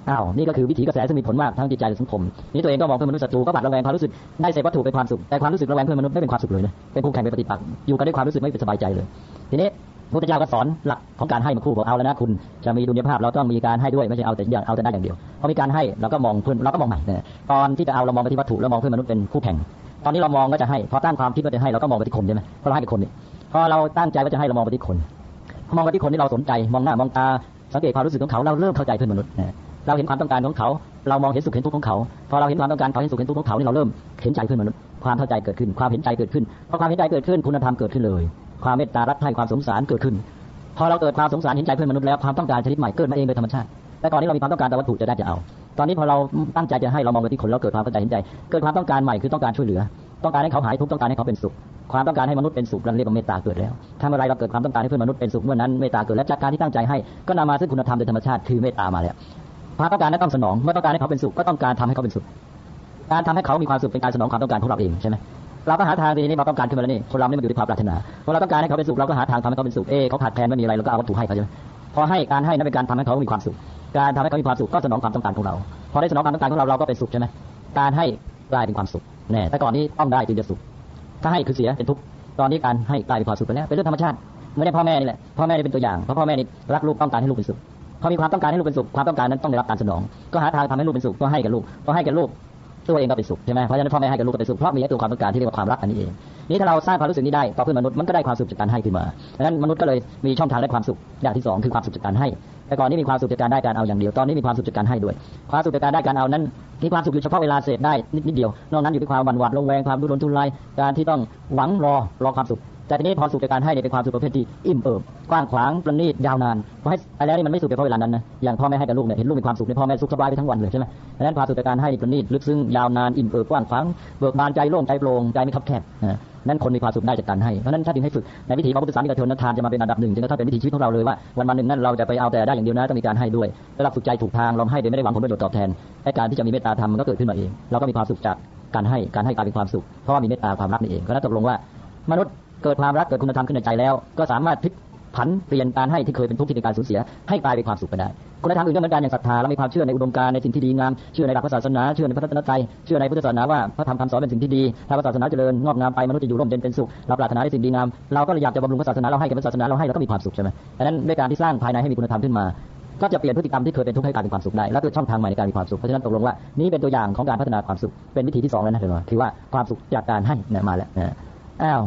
อ้าวนี่ก็คือวิถีกระแสซึ่งมีผลมากทั้งจิตใจและสังคมนี่ตัวเองก็มองเพื่อนมนุษย์ศัตรูก็บาดระแวงความรู้สึกได้เสพวัตถุเป็นความสุขแต่ความรู้สึกระแวงเพื่อนมนุษย์ไม่เป็นความสุขเลยนะเป็นคู่แข่งเป็นปฏิปักษ์อยู่กันด้วยความรู้สึกไม่เป็นสบายใจเลย ทีนี้พระพุทธเจ้าก็สอนหลักของการให้มาคู่บอกเอาแล้วนะคุณจะมีดุลยภาพเราต้องมีการให้ด้วยไม่ใช่เอาแต่อย่างเอาแต่ได้อย่างเดียวพอมีการให้เราก็มองเพื่อนเราก็มองใหม่ตอนที่จะเอาเรามองไปที่วัตถุแล้วมองเพื่อนมนุษย์เป็นคู่แข่ง ตอนนี้เรามองก็จะให้ พอตั้งความคิดว่าจะให้เราก็มองไปที่คนใช่ไหมเพราะเราให้กับคนนี่พอเราตั้งใจว่าจะให้เรามองไปที่คน มองไปที่คนที่เราสนใจ มองหน้ามองตาสังเกตความรู้สึกของเขาเราเริ่มเข้าใจเพื่อนมนุษย์เราเห็นความต้องการของเขา เรามองเห็นสุขเห็นทุกข์ของเขา พอเราเห็นความต้องการเขาเห็นสุขเห็นทุกข์ของเขานี่เราเริ่มเห็นใจเพื่อนมนุษย์ความเข้าใจเกิดขึ้น ความเห็นใจเกิดขึ้นพอความเห็นใจเกิดขึ้นคุณธรรมเกิดขึ้นเลย ความเมตตารักใคร่ความสงสารเกิดขึ้น พอเราเกิดความสงสารเห็นใจเพื่อนมนุษย์แล้วความต้องการชนิดใหม่เกิดมาเองโดยธรรมชาติแต่ก่อนนี้เรามีความต้องการแต่วัตถุจะได้จะเอา ตอนนี้พอเราตั้งใจจะให้เรามองไปที่คนแล้วเกิดความเข้าใจเห็นใจ เกิดความต้องการใหม่คือต้องการช่วยเหลือ ต้องการให้เขาหายทุกข์ต้องการให้เขาเป็นสุข ความต้องการให้มนุษย์เป็นสุขนั่นเรียกว่าเมตตาเกิดแล้วถ้าเมื่อไรเราเกิดความต้องการให้เพื่อนมนุษย์เป็นสุขเมื่อนั้นเมตตาเกิดและจากการที่ตั้งใจให้ก็นำมาซึ่งคุณธรรมโดยธรรมชาติคือเมตตามาแล้วความต้องการนั้นต้องสนองเมื่อต้องการให้เขาเป็นสุขก็ต้องการทำให้เขาเป็นสุข การทำให้เขามีความสุขเป็นการสนองความต้องการของเราเองใช่ไหมเราก็หาทางทีนี้เราต้องการขึ้นมาแล้วนี่คนเรานี่มันอยู่ที่ความปรารถนาพอเราต้องการให้เขาเป็นสุขเราก็หาทางทำให้เขาเป็นสุขเอเขาขาดแคลนไม่มีอะไรเราก็เอาวัตถุให้เขาใช่ไหมพอให้การให้นั้นเป็นการทำให้เขามีความสุข การทำให้เขามีความสุขก็สนองความต้องการของเรา พอได้สนองความต้องการของเราเราก็เป็นสุขใช่ไหมการให้กลายเป็นความสุขแน่แต่ก่อนนี้ต้องได้จึงจะสุข ถ้าให้คือเสียเป็นทุกข์ตอนนี้การให้กลายเป็นความสุขไปแล้วเป็นเรื่องธรรมชาติไม่ได้พ่อแม่นี่แหละพ่อแม่นี่เป็นตัวอย่างเพราะพ่อแม่นี่รักลูกต้องการให้ลูกเป็นสุขพอมีความต้องการให้ลูกเป็นสุขความต้องการนั้นต้องได้รับการสนอง ก็หาทางทำให้ลูกเป็นสุขก็ให้กับลูกพอให้กับลูกตัวเองก็เป็นสุขใช่ไหมเพราะฉะนั้นพ่อแม่ให้กับลูกก็เป็นสุขเพราะมีตัวความต้องการที่เรียกว่าความรักอันนี้เองนี่ถ้าเราสร้างความรู้สึกนี้ได้ต่อเพื่อนมนุษย์มันก็ได้ความสุขจากการให้ขึ้นมาดังนั้นมนุษย์ก็เลยมีช่องทางได้ความสุขอย่างที่สองคือความสุขจากการให้ แต่ก่อนนี้มีความสุขจากการได้การเอาอย่างเดียว ตอนนี้มีความสุขจากการให้ด้วย ความสุขจากการได้การเอานั้นมีความสุขอยู่เฉพาะเวลาเสพได้นิดเดียวนอกนั้นอยู่ที่ความหวั่นหวาดระแวงความดุรนทุรายการที่ต้องหวังรอรอความสุขแต่ทีนี้พอสุขจากการให้เนี่ยเป็นความสุขประเภทที่อิ่มเอิบกว้างขวางประณีตยาวนานพอให้ไปแล้วนี่มันไม่สุขเฉพาะเวลานั้นนะอย่างพ่อแม่ให้กับลูกเนี่ยเห็นลูกมีความสุขเนี่ยพ่อแม่สุขสบายไปทั้งวันเลยใช่ไหมดังนั้นความสุขจากการให้ประณีตลึกซึ้งยาวนานอิ่มเอิบกว้างขวางเบิกบานใจโล่งใจโปร่งใจไม่คับแคบ นั่นคนมีความสุขได้จากการให้ เพราะนั้นถ้าถึงให้ฝึกในวิถีพระพุทธศาสนาชนนั้นทานจะมาเป็นอันดับหนึ่งจนกระทั่งเป็นวิถีชีวิตของเราเลยว่าวันวันหนึ่งนั้นเราจะไปเอาแต่ได้อย่างเดียวนะต้องมีการให้ด้วยถ้าเราฝึกใจถูกทางลองให้โดยไม่ได้หวังผลประโยชน์ตอบแทนไอ้การที่จะมีเมตตาธรรมมันก็เกิดขึ้นมาเอง เราก็มีความสุขจากการให้การให้กลายเป็นความสุขเพราะว่ามีเมตตาความรักนี่เองก็น่าตกลงว่ามนุษย์เกิดความรักเกิดคุณธรรมขึ้นในใจแล้ว ก็สามารถพลิกผันเปลี่ยนการให้ที่เคยเป็นทุกข์ที่เป็นการสูญเสียให้กลายเป็นความสุขไปได้ คุณธรรมอื่นก็เหมือนกันอย่างศรัทธาและมีความเชื่อในอุดมการณ์ในสิ่งที่ดีงามเชื่อในหลักพระศาสนาเชื่อในพระรัตนตรัยเชื่อในพุทธศาสนาว่าพระธรรมคำสอนเป็นสิ่งที่ดีถ้าพระศาสนาเจริญงอกงามไปมนุษย์จะอยู่ร่มเย็นเป็นสุขเราปรารถนาในสิ่งดีงามเราก็อยากจะบำรุงพระศาสนาเราให้กับพระศาสนาเราให้เราก็มีความสุขใช่ไหมดังนั้นด้วยการที่สร้างภายในให้มีคุณธรรมขึ้นมาก็จะเปลี่ยนพฤติกรรมที่เคยเป็นทุกข์ให้กลายเป็นความสุขได้ และเกิดช่องทางใหม่ในการมีความสุข เพราะฉะนั้นตกลงว่านี่เป็นตัวอย่างของการพัฒนาความสุข เป็นวิธีที่สองแล้วนะเดี๋ยวคือว่าความสุขจากการให้เนี่ยมาแล้วนะอ้าว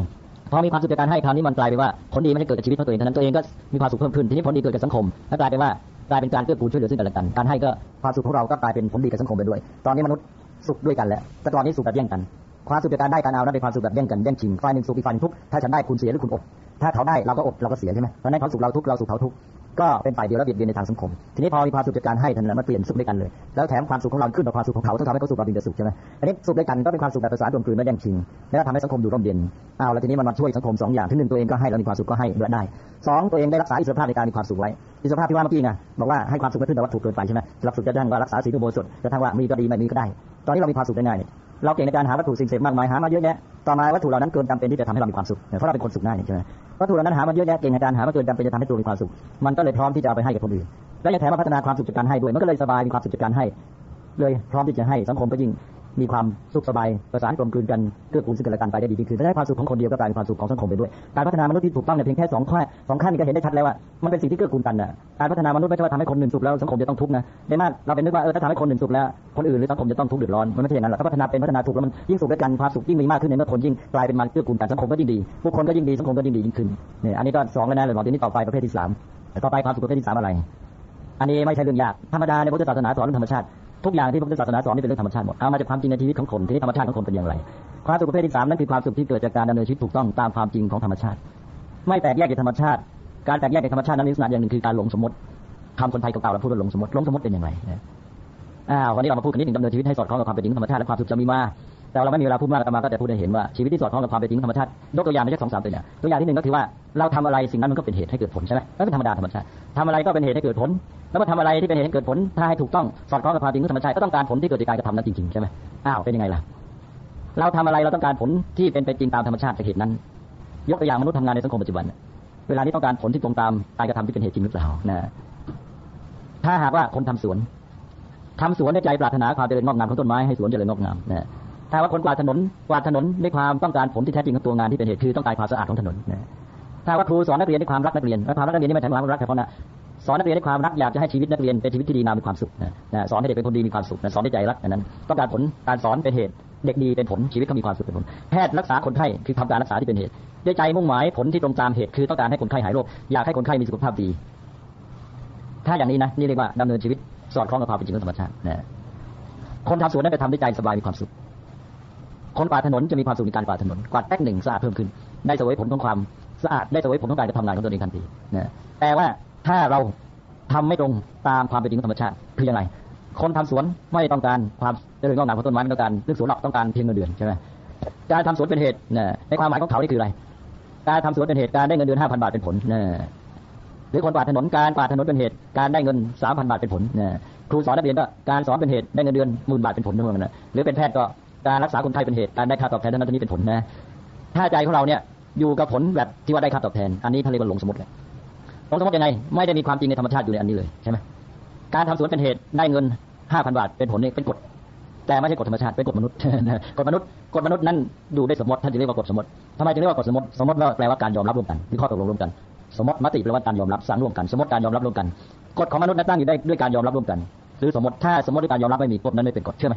พอมีความสุขจากการให้คราวนี้มันกลายเป็นว่าผลดีไม่ได้เกิดกับชีวิตของตัวเองเท่านั้นตัวเองก็มีความสุขเพิ่มขึ้นทีนี้ผลดีเกิดกับสังคมและกลายเป็นว่า กลายเป็นการเกื้อกูลช่วยเหลือซึ่งกันและกัน การให้ก็ความสุขของเราก็กลายเป็นผลดีกับสังคมไปด้วย ตอนนี้มนุษย์สุขด้วยกันแล้วแต่ตอนนี้สุขแบบแย่งกัน ความสุขจากการได้การเอานั้นเป็นความสุขแบบแย่งกันแย่งชิงฝ่ายหนึ่งสุขอีกฝ่ายหนึ่งทุกข์ถ้าฉันได้คุณเสียหรือคุณอดถ้าเขาได้เราก็อดเราก็เสียใช่ไหมเพราะฉะนั้นเขาสุขเราทุกข์เราสุขเขาทุกข์ ก็เป็นฝ่ายเดียวแล้วเบียดเบียนในทางสังคม ทีนี้พอมีความสุขจากการให้ทันทีมันเปลี่ยนสุขด้วยกันเลย แล้วแถมความสุขของเราขึ้นกับความสุขของเขาต้องทำให้เขาสุขเราถึงจะสุขใช่ไหมอันนี้สุขด้วยกันก็เป็นความสุขแบบประสานรวมกลืนไม่แย่งชิงแล้วทำให้สังคมอยู่ร่มเย็นเอาแล้วทีนี้มันมาช่วยสังคมสองอย่างที่หนึ่งตัวเองก็ให้แล้วมีความสุขก็ให้ด้วยได้สองตัวเองได้รักษาอิสรภาพในการมีความสุขไว้อิสรภาพที่ว่าเมื่อกี้ไงบอกว่าให้ความสุขไม่ขึ้นแต่วัตถุเกินไปใช่ไหมหลักสุขจะทั้งว่ารักษาศีลอุโบสถจะทั้งว่ามีก็ดีไม่มีก็ได้ ตอนนี้เรามีความสุขได้ง่าย เราเก่งในการหาวัตถุสิ่งเสพมากมายหามาเยอะแยะ ต่อมาวัตถุเหล่านั้นเกินจำเป็นที่จะทำให้เรามีความสุข เพราะเราเป็นคนสุขง่ายใช่ไหมวัตถุเหล่านั้นหามาเยอะแยะเก่งในการหามาเกินจำเป็นจะทำให้ตัวมีความสุข มันก็เลยพร้อมที่จะเอาไปให้กับคนอื่น และยังแถมมาพัฒนาความสุขจากการให้ด้วย มันก็เลยสบายมีความสุขจากการให้ เลยพร้อมที่จะให้สังคมก็ยิ่ง มีความสุขสบายประสานกลมกลืนกันเกื้อกูลซึ่งกันและกันไปได้ดีขึ้นและได้ความสุขของคนเดียวก็กลายเป็นความสุขของสังคมไปด้วย การพัฒนามนุษย์ที่ถูกต้องเนี่ยเพียงแค่สองข้อสองขั้นนี้ก็เห็นได้ชัดแล้วว่ามันเป็นสิ่งที่เกื้อกูลกันนะการพัฒนามนุษย์ไม่ใช่ว่าทำให้คนหนึ่งสุขแล้วสังคมจะต้องทุกข์นะในมากเราเป็นนึกว่าเออถ้าทำให้คนหนึ่งสุขแล้วคนอื่นหรือสังคมจะต้องทุกข์เดือดร้อนมันไม่ใช่อย่างนั้นหรอกถ้าพัฒนาเป็นพัฒนาถูกแล้วมันยิ่งสุขด้วยกันความสุขยิ่งมีมากขึ้นในเมื่อคนยิ่งกลายเป็นมันเกื้อกูลกันสังคมก็ยิ่งดีผู้คนก็ยิ่งดีสังคมก็ยิ่งดียิ่งขึ้นเนี่ยอันนี้ก็สองแล้วนะเลยบอกทีนี้ต่อไปประเภทที่สามต่อไปความสุขประเภทที่สามอะไรอันนี้ไม่ใช่เรื่องยากธรรมดาในพุทธศาสนาสอนเรื่องธรรมชาติ ทุกอย่างที่พระพุทธศาสนาสอนนี่เป็นเรื่องธรรมชาติหมดเอามาจากความจริงในชีวิตของคนทีนี้ธรรมชาติของคนเป็นอย่างไรความสุขประเภทที่สามนั่นคือความสุขที่เกิดจากการดำเนินชีวิตถูกต้องตามความจริงของธรรมชาติ ไม่แตกแยกจากธรรมชาติ การแตกแยกจากธรรมชาตินั้นมีลักษณะอย่างหนึ่งคือการหลงสมมติคำคนไทยเก่าๆเราพูดว่าหลงสมมติหลงสมมติเป็นอย่างไรอ้าววันนี้เรามาพูดกันนิดหนึ่งดำเนินชีวิตให้สอดคล้องกับความเป็นจริงธรรมชาติและความสุขจะมีมา แต่เราไม่มีเวลาพูดมากอาตมาก็จะพูดให้เห็นว่าชีวิตที่สอดคล้องกับความเป็นจริงธรรมชาติยกตัวอย่างไม่ใช่สองสามตัวอย่างตัวอย่างที่หนึ่งก็คือว่าเราทำอะไรสิ่งนั้นมันก็เป็นเหตุให้เกิดผลใช่ไหมนั่นเป็นธรรมดาธรรมชาติทำอะไรก็เป็นเหตุให้เกิดผล แล้วมาทำอะไรที่เป็นเหตุให้เกิดผลถ้าให้ถูกต้องสอดคล้องกับความจริงธรรมชาติก็ต้องการผลที่เกิดจากการกระทำนั้นจริงๆใช่ไหมอ้าวเป็นยังไงล่ะเราทำอะไรเราต้องการผลที่เป็นไปจริงตามธรรมชาติจากเหตุนั้น ยกตัวอย่างมนุษย์ทำงานในสังคมปัจจุบัน เวลานี้ต้องการผลที่ตรงตามการกระทำที่เป็นเหตุจริงหรือเปล่านะถ้าหากว่าคนทำสวนทำสวนในใจปรารถนาความเจริญงอกงามของต้นไม้ให้สวนเจริญงอกงามนะ ถ้าว่าคนกวาดถนนกวาดถนนด้วยความต้องการผลที่แท้จริงของตัวงานที่เป็นเหตุคือต้องการความสะอาดของถนนนะถ้าว่าครูสอนนักเรียนด้วยความรักนักเรียนความรักนักเรียนนี่ไม่ใช่ความรักเฉพาะนะสอนนักเรียนด้วยความรักอยากจะให้ชีวิตนักเรียนเป็นชีวิตที่ดีงามมีความสุขนะสอนให้เด็กเป็นคนดีมีความสุขนะสอนด้วยใจรักนั้นต้องการผลการสอนเป็นเหตุเด็กดีเป็นผลชีวิตเขามีความสุขเป็นผลแพทย์รักษาคนไข้คือทำการรักษาที่เป็นเหตุด้วยใจมุ่งหมายผลที่ตรงตามเหตุคือต้องการให้คนไข้หายโรคอยากให้คนไข้มีสุขภาพดี ถ้าอย่างนี้นะนี่เรียกว่าดำเนินชีวิตสอดคล้องกับความเป็นจริงของธรรมชาตินะคนทำสวนนั้นไปทำด้วยใจสบายมีความสุข คนกวาดถนนจะมีความสุขในการกวาดถนนกวาดแป๊กหนึ่งสะอาดเพิ่มขึ้น ได้เสวยผลของความสะอาดได้เสวยผลของการกระทำงานของตัวเองทันทีนะแต่ว่าถ้าเราทำไม่ตรงตามความเป็นจริงของธรรมชาติคือยังไงคนทำสวนไม่ต้องการความเจริญงอกงามของต้นไม้ต้องการเรื่องสวนหรอกต้องการเพียงเงินเดือนใช่ไหมการทำสวนเป็นเหตุนะในความหมายของเขานี่คืออะไร การทำสวนเป็นเหตุการได้เงินเดือนห้าพันบาทเป็นผลนะหรือคนกวาดถนนการกวาดถนนเป็นเหตุการได้เงินสามพันบาทเป็นผลนะครูสอนนักเรียนก็การสอนเป็นเหตุได้เงินเดือนหมื่นบาทเป็นผลทั้งหมดนะหรือเป็นแพทย์ก็ การรักษาคนไข้เป็นเหตุการได้ค่าตอบแทนเท่านั้นเท่านี้เป็นผลนะถ้าใจของเราเนี่ยอยู่กับผลแบบที่ว่าได้ค่าตอบแทน อันนี้เขาเรียกว่าหลงสมมติเลยหลงสมมติยังไง ไม่ได้มีความจริงในธรรมชาติอยู่ในอันนี้เลยใช่ไหมการทำสวนเป็นเหตุได้เงินห้าพันบาทเป็นผลนี่เป็นกฎแต่ไม่ใช่กฎธรรมชาติเป็นกฎมนุษย์กฎมนุษย์กฎมนุษย์นั้นดูได้สมมติท่านจึงเรียกว่ากฎสมมติทำไมจึงเรียกว่ากฎสมมติสมมติว่าแปลว่าการยอมรับร่วมกันมีข้อตกลงร่วมกัน สมมติมติแปลว่าการยอมรับสั่งร่วมกันสมมติการยอมรับร่วมกันกฎของมนุษย์นั้นตั้งอยู่ได้ด้วยการยอมรับร่วมกัน หรือสมมติถ้าสมมติด้วยการยอมรับไม่มีกฎนั้นไม่เป็นกฎเชื่อไหม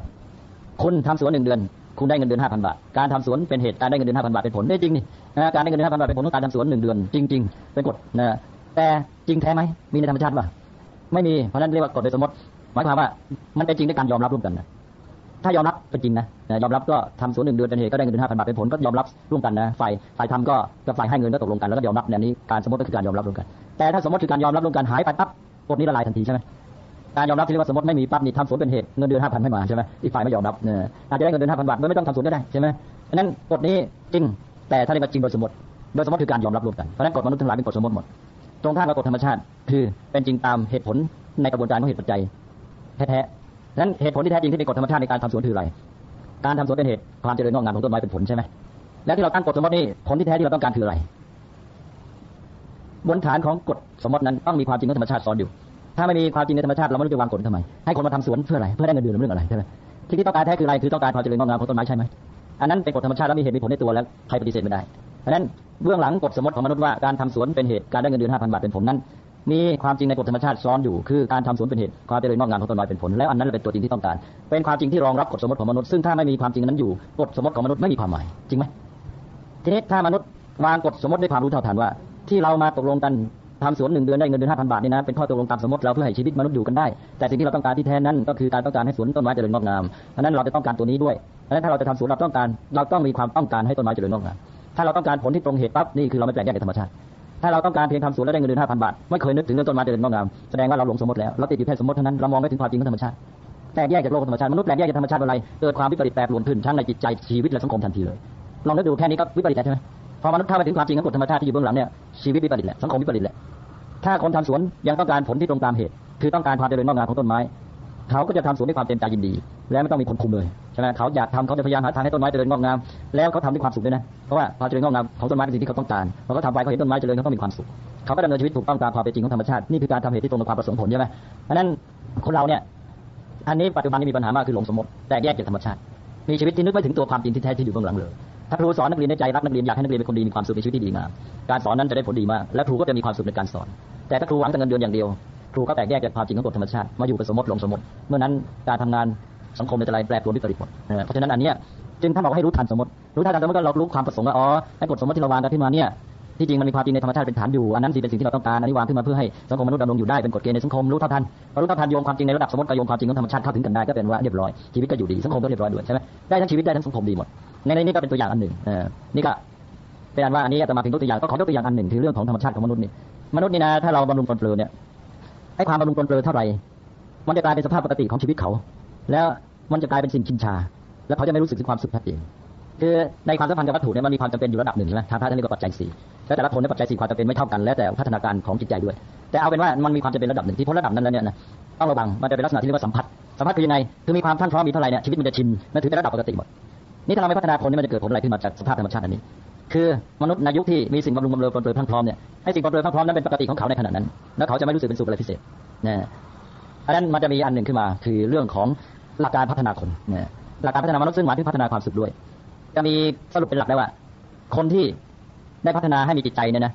คุณทำสวนหนึ่งเดือน คุณได้เงินเดือนห้าพันบาท การทำสวนเป็นเหตุการได้เงินเดือนห้าพันบาทเป็นผลได้จริงนี่นะการได้เงินเดือนห้าพันบาทเป็นผลของการทำสวนหนึ่งเดือน จริง ๆ เป็นกฎนะแต่จริงแท้ไหมมีในธรรมชาติป่ะไม่มีเพราะนั้นเรียกว่ากฎโดยสมมติหมายความว่ามันเป็นจริงด้วยการยอมรับร่วมกันนะถ้ายอมรับเป็นจริงนะยอมรับก็ทำสวนหนึ่งเดือนเป็นเหตุก็ได้เงินเดือนห้าพันบาทเป็นผลก็ยอมรับร่วมกันนะฝ่ายฝ่ายทำก็กับฝ่ายให้เงินก็ตกลงกันแล้วก็ยอมรับเนี่ยนี้การสมมติก็คือการยอมรับร่วมกัน แต่ถ้าสมมติคือการยอมรับร่วมกันหายไปปั๊บกฎนี้ละลายทันทีใช่ไหม การยอมรับที่เรียกว่าสมมติไม่มีปั๊บนี่ทำสวนเป็นเหตุเงินเดือนห้าพันไม่มาใช่ไหมอีกฝ่ายไม่ยอมรับเนี่ยอาจจะได้เงินเดือนห้าพันบาทโดยไม่ต้องทำสวนก็ได้ใช่ไหมเพราะนั้นกฎนี้จริงแต่ถ้าเรียกว่าจริงโดยสมมติโดยสมมติคือการยอมรับรวมกันเพราะนั้นกฎมนุษย์ทั้งหลายเป็นกฎสมมติหมด ตรงข้ามกับกฎธรรมชาติ คือเป็นจริงตามเหตุผลในกระบวนการของเหตุปัจจัยแท้ๆนั้นเหตุผลที่แท้จริงที่เป็นกฎธรรมชาติในการทำสวนคืออะไร การทำสวนเป็นเหตุความเจริญงอกงามของต้นไม้เป็นผลใช่ไหมแล้วที่เราตั้งกฎสมมตินี่ผลที่แท้ที่เราต้องการคืออะไรบนฐานของกฎสมมตินั้นต้องมีความจริงของธรรมชาติซ้อนอยู่ ถ้าไม่มีความจริงในธรรมชาติเราไม่รู้จะวางกฎทำไม ให้คนมาทำสวนเพื่ออะไร เพื่อได้เงินเดือนเรื่องอะไรใช่ไหมที่ที่ต้องการแท้คืออะไร คือต้องการความเจริญงอกงามของต้นไม้ใช่ไหม อันนั้นเป็นกฎธรรมชาติแล้วมีเหตุมีผลในตัวแล้วใครปฏิเสธไม่ได้เพราะนั้นเบื้องหลังกฎสมมติของมนุษย์ว่าการทำสวนเป็นเหตุ การได้เงินเดือนห้าพันบาทเป็นผลนั้น มีความจริงในกฎธรรมชาติซ้อนอยู่ คือการทำสวนเป็นเหตุ ความเจริญงอกงามของต้นไม้เป็นผล แล้วอันนั้นเป็นตัวจริงที่ต้องการ เป็นความจริงที่รองรับกฎสมมติของมนุษย์ ซึ่งถ้าไม่มีความจริงนั้นอยู่ กฎสมมติของมนุษย์ไม่มีความหมาย จริงไหมทีนี้ถ้ามนุษย์วางกฎสมมติด้วยความรู้เท่าทันว่า ที่เรามาตกลงกัน ทำสวนหนึ่งเดือนได้เงินเดือนห้าพันบาทนี่นะเป็นข้อตกลงตามสมมติเราเพื่อให้ชีวิตมนุษย์อยู่กันได้ แต่สิ่งที่เราต้องการที่แท้นั้นก็คือการต้องการให้สวนต้นไม้เจริญงอกงามเพราะนั้นเราจะต้องการตัวนี้ด้วยเพราะนั้นถ้าเราจะทำสวนเราต้องการ เราต้องมีความต้องการให้ต้นไม้เจริญงอกงามถ้าเราต้องการผลที่ตรงเหตุปั๊บนี่คือเราไม่แปลงแยกในธรรมชาติถ้าเราต้องการเพียงทำสวนแล้วได้เงินเดือนห้าพันบาทไม่เคยนึกถึงเรื่องต้นไม้เจริญงอกงามแสดงว่าเราหลงสมมติแล้วเราติดอยู่แค่สมมติเท่านั้นเรามองไม่ถึงความจริงของธรรมชาติแตกแยกจากโลกธรรมชาติมนุษย์แตกแยกจากธรรมชาติอะไรเกิดความวิปริตแปรปรวนขึ้นทั้งในจิตใจชีวิตและสังคมทันทีเลยลองนึกดูแค่นี้ก็วิปริตใช่ไหม พอมนุษย์เข้าไปถึงความจริงของกฎธรรมชาติที่อยู่เบื้องหลังเนี่ยชีวิตวิปริตแหละสังคมวิปริตแหละถ้าคนทำสวนยังต้องการผลที่ตรงตามเหตุ คือต้องการความเจริญงอกงามของต้นไม้เขาก็จะทำสวนด้วยความเต็มใจยินดี และไม่ต้องมีคนคุมเลยใช่ไหมเขาอยากทำเขาจะพยายามหาทางให้ต้นไม้เจริญงอกงามแล้วเขาทำด้วยความสุขด้วยนะเพราะว่าความเจริญงอกงามของต้นไม้เป็นสิ่งที่เขาต้องการพอเขาทำไปเขาเห็นต้นไม้เจริญเขาต้องมีความสุขเขาก็ดำเนินชีวิตถูกต้องตามความเป็นจริงของธรรมชาตินี่คือการทำเหตุที่ตรงกับความประสงค์ผลใช่ไหมเพราะนั้นคนเราเนี่ยอันนี้ปัจจุบันนี้มีปัญหามากคือหลงสมมติแตกแยกจากธรรมชาติ มีชีวิตที่นึกไม่ถึงตัวความจริงที่แท้ที่อยู่เบื้องหลังเลย ถ้าครูสอนนักเรียนในใจรักนักเรียนอยากให้นักเรียนเป็นคนดีมีความสุขในชีวิตที่ดีงามการสอนนั้นจะได้ผลดีมากและครูก็จะมีความสุขในการสอน แต่ถ้าครูหวังแต่เงินเดือนอย่างเดียว ครูก็แตกแยกจากความจริงของกฎธรรมชาติมาอยู่กับสมมติหลงสมมติ เมื่อนั้นการทำงานสังคมจะไรแปรปรวนวิปริตหมดเพราะฉะนั้นอันเนี้ยจึงท่านบอกให้รู้ทันสมมติรู้ทันสมมติก็เรารู้ความประสงค์ว่าอ๋อไอ้กฎสมมติที่เราวางกันขึ้นมาเนี่ย ที่จริงมันมีความจริงในธรรมชาติเป็นฐานอยู่อันนั้นสิเป็นสิ่งที่เราต้องการอันนี้วางขึ้นมาเพื่อให้สังคมมนุษย์ดำรงอยู่ได้เป็นกฎเกณฑ์ในสังคมรู้เท่าทันพอรู้เท่าทันโยงความจริงในระดับสมมติกับโยงความจริงของธรรมชาติเข้าถึงกันได้ก็เป็นว่าเรียบร้อยชีวิตก็อยู่ดีสังคมก็เรียบร้อยด้วยใช่ไหมได้ทั้งชีวิตได้ทั้งสังคมดีหมดในนี้ก็เป็นตัวอย่างอันหนึ่งเออนี่ก็เป็นอันว่าอันนี้อาตมาเพียงตัวอย่างก็ขอยกตัวอย่างอันหนึ่งคือเรื่องของธรรมชาติของมนุษย์นี่มนุษย์นี่นะถ้าเราบำรุงปลนเปลือเนี่ยไอ้ความบำรุงปลนเปลือเท่าไหร่มันจะกลายเป็นสภาพปกติของชีวิตเขา แล้วมันจะกลายเป็นสิ่งชินชา แล้วเขาจะไม่รู้สึกถึงความสุขแท้จริงคือในความสัมพันธ์กับวัตถุเนี่ยมันมีความจำเป็นอยู่ระดับหนึ่งใช่ไหมทางพระท่านเรียกว่าปัจจัยสี่ แล้วแต่ละคนในปัจจัยสี่ความจำเป็นไม่เท่ากัน แล้วแต่พัฒนาการของจิตใจด้วย แต่เอาเป็นว่ามันมีความจำเป็นระดับหนึ่งที่พ้นระดับนั้นแล้วเนี่ยนะต้องระวังมันจะเป็นลักษณะที่เรียกว่าสัมผัสสัมผัสคือยังไงคือมีความท่านพร้อมมีเท่าไหร่เนี่ยชีวิตมันจะชินนั่นถือเป็นระดับปกติหมดนี่ถ้าเราไม่พัฒนาคนนี่มันจะเกิดผลอะไรขึ้นมาจากสภาพธรรมชาติอันนี้ คือมนุษย์ในยุคที่มีสิ่งบำรุงบำเรอปลนเปลือยพร้อมเนี่ยให้สิ่งบำรุงพร้อมนั้นเป็นปกติของเขาในขณะนั้น แล้วเขาจะไม่รู้สึกเป็นสุขอะไรพิเศษนะอันนั้นมันจะมีอันหนึ่งขึ้นมา คือเรื่องของหลักการพัฒนาคนนะหลักการพัฒนามนุษย์ซึ่งหมายถึงพัฒนาความสุขด้วย จะมีสรุปเป็นหลักได้ว่า คนที่ ได้พัฒนาให้มีจิตใจเนี่ยนะ